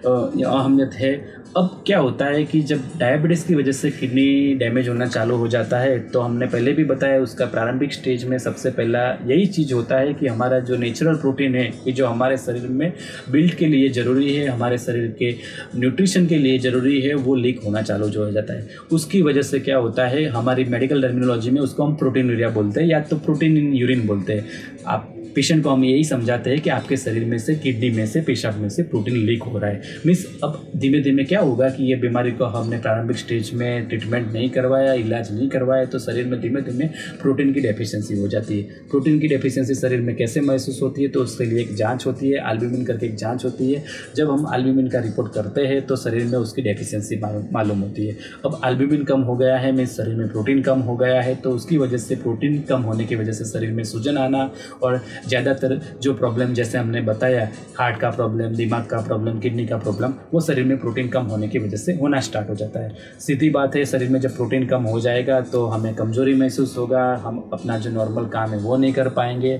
अहमियत है। अब क्या होता है कि जब डायबिटीज़ की वजह से किडनी डैमेज होना चालू हो जाता है तो हमने पहले भी बताया उसका प्रारंभिक स्टेज में सबसे पहला यही चीज़ होता है कि हमारा जो नेचुरल प्रोटीन है कि जो हमारे शरीर में बिल्ड के लिए ज़रूरी है, हमारे शरीर के न्यूट्रिशन के लिए ज़रूरी है, वो लीक होना चालू जो हो जाता है। उसकी वजह से क्या होता है, हमारी मेडिकल टर्मिनोलॉजी में उसको हम प्रोटीन यूरिया बोलते हैं या तो प्रोटीन इन यूरिन बोलते हैं। आप पेशेंट को हम यही समझाते हैं कि आपके शरीर में से किडनी में से, पेशाब में से प्रोटीन लीक हो रहा है। मीन्स अब धीमे धीमे क्या होगा कि ये बीमारी को हमने प्रारंभिक स्टेज में ट्रीटमेंट नहीं करवाया, इलाज नहीं करवाया तो शरीर में धीमे धीमे प्रोटीन की डेफिशिएंसी हो जाती है। प्रोटीन की डेफिशिएंसी शरीर में कैसे महसूस होती है तो उसके लिए एक जाँच होती है आल्ब्यूमिन करके एक जाँच होती है। जब हम आल्ब्यूमिन का रिपोर्ट करते हैं तो शरीर में उसकी डेफिशिएंसी मालूम होती है। अब आल्ब्यूमिन कम हो गया है मीन्स शरीर में प्रोटीन कम हो गया है तो उसकी वजह से प्रोटीन कम होने की वजह से शरीर में सूजन आना और ज़्यादातर जो प्रॉब्लम जैसे हमने बताया हार्ट का प्रॉब्लम दिमाग का प्रॉब्लम किडनी का प्रॉब्लम वो शरीर में प्रोटीन कम होने की वजह से होना स्टार्ट हो जाता है। सीधी बात है, शरीर में जब प्रोटीन कम हो जाएगा तो हमें कमज़ोरी महसूस होगा, हम अपना जो नॉर्मल काम है वो नहीं कर पाएँगे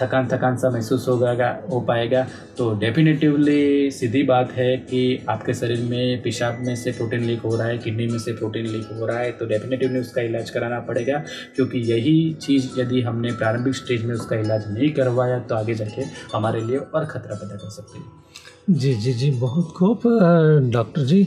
थकान थकान सा महसूस होगा, हो पाएगा। तो डेफिनेटिवली सीधी बात है कि आपके शरीर में पेशाब में से प्रोटीन लीक हो रहा है, किडनी में से प्रोटीन लीक हो रहा है तो डेफिनेटिवली उसका इलाज कराना पड़ेगा, क्योंकि यही चीज़ यदि हमने प्रारंभिक स्टेज में उसका इलाज नहीं करवाया तो आगे जाके हमारे लिए और ख़तरा पैदा कर सकते हैं। जी जी जी, बहुत खूब डॉक्टर जी।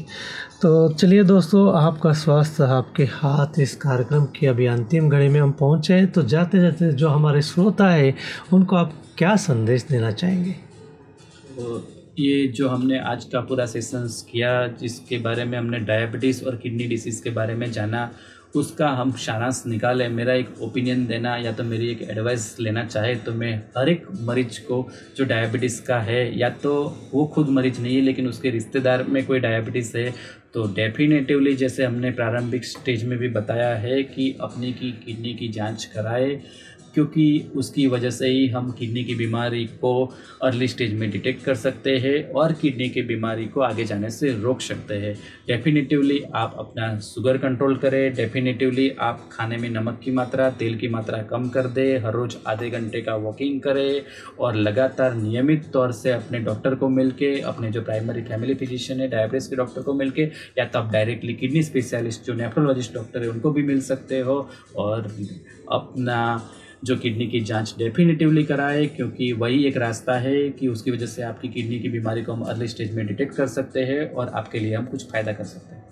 तो चलिए दोस्तों, आपका स्वास्थ्य, आपके हाथ इस कार्यक्रम की अभी अंतिम घड़ी में हम पहुँचे तो जाते जाते जो हमारे श्रोता है, उनको आप क्या संदेश देना चाहेंगे? तो ये जो हमने आज का पूरा सेशंस किया, जिसके बारे में हमने डायबिटीज़ और किडनी डिसीज़ के बारे में जाना उसका हम सारांश निकालें। मेरा एक ओपिनियन देना या तो मेरी एक एडवाइस लेना चाहे तो मैं हर एक मरीज़ को जो डायबिटीज़ का है या तो वो खुद मरीज़ नहीं है, लेकिन उसके रिश्तेदार में कोई डायबिटीज़ है तो डेफिनेटिवली जैसे हमने प्रारंभिक स्टेज में भी बताया है कि अपने की किडनी की जाँच कराए। क्योंकि उसकी वजह से ही हम किडनी की बीमारी को अर्ली स्टेज में डिटेक्ट कर सकते हैं और किडनी की बीमारी को आगे जाने से रोक सकते हैं। डेफिनेटिवली आप अपना शुगर कंट्रोल करें। डेफिनेटिवली आप खाने में नमक की मात्रा, तेल की मात्रा कम कर दें। हर रोज़ आधे घंटे का वॉकिंग करें और लगातार नियमित तौर से अपने डॉक्टर को मिल के अपने जो प्राइमरी फैमिली फिजिशियन है डायबिटीज़ के डॉक्टर को मिल या तो आप डायरेक्टली किडनी स्पेशलिस्ट जो नेफ्रोलॉजिस्ट डॉक्टर है, उनको भी मिल सकते हो और अपना जो किडनी की जाँच डेफिनेटिवली कराए, क्योंकि वही एक रास्ता है कि उसकी वजह से आपकी किडनी की बीमारी को हम अर्ली स्टेज में डिटेक्ट कर सकते हैं और आपके लिए हम कुछ फ़ायदा कर सकते हैं।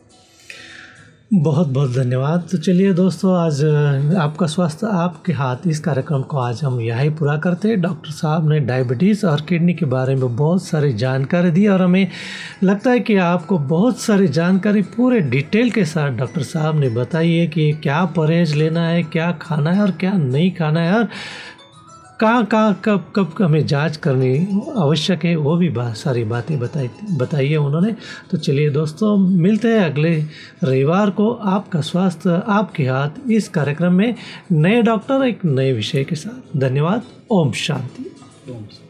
बहुत बहुत धन्यवाद। तो चलिए दोस्तों, आज आपका स्वास्थ्य, आपके हाथ, इस कार्यक्रम को आज हम यही पूरा करते हैं। डॉक्टर साहब ने डायबिटीज़ और किडनी के बारे में बहुत सारी जानकारी दी और हमें लगता है कि आपको बहुत सारी जानकारी पूरे डिटेल के साथ डॉक्टर साहब ने बताई है कि क्या परहेज लेना है, क्या खाना है और क्या नहीं खाना है। और कहाँ कहाँ, कब कब हमें जाँच करनी आवश्यक है, वो भी बात सारी बातें बताई बताई है उन्होंने। तो चलिए दोस्तों, मिलते हैं अगले रविवार को। आपका स्वास्थ्य, आपके हाथ, इस कार्यक्रम में नए डॉक्टर, एक नए विषय के साथ। धन्यवाद, ओम शांति। ओम शांति।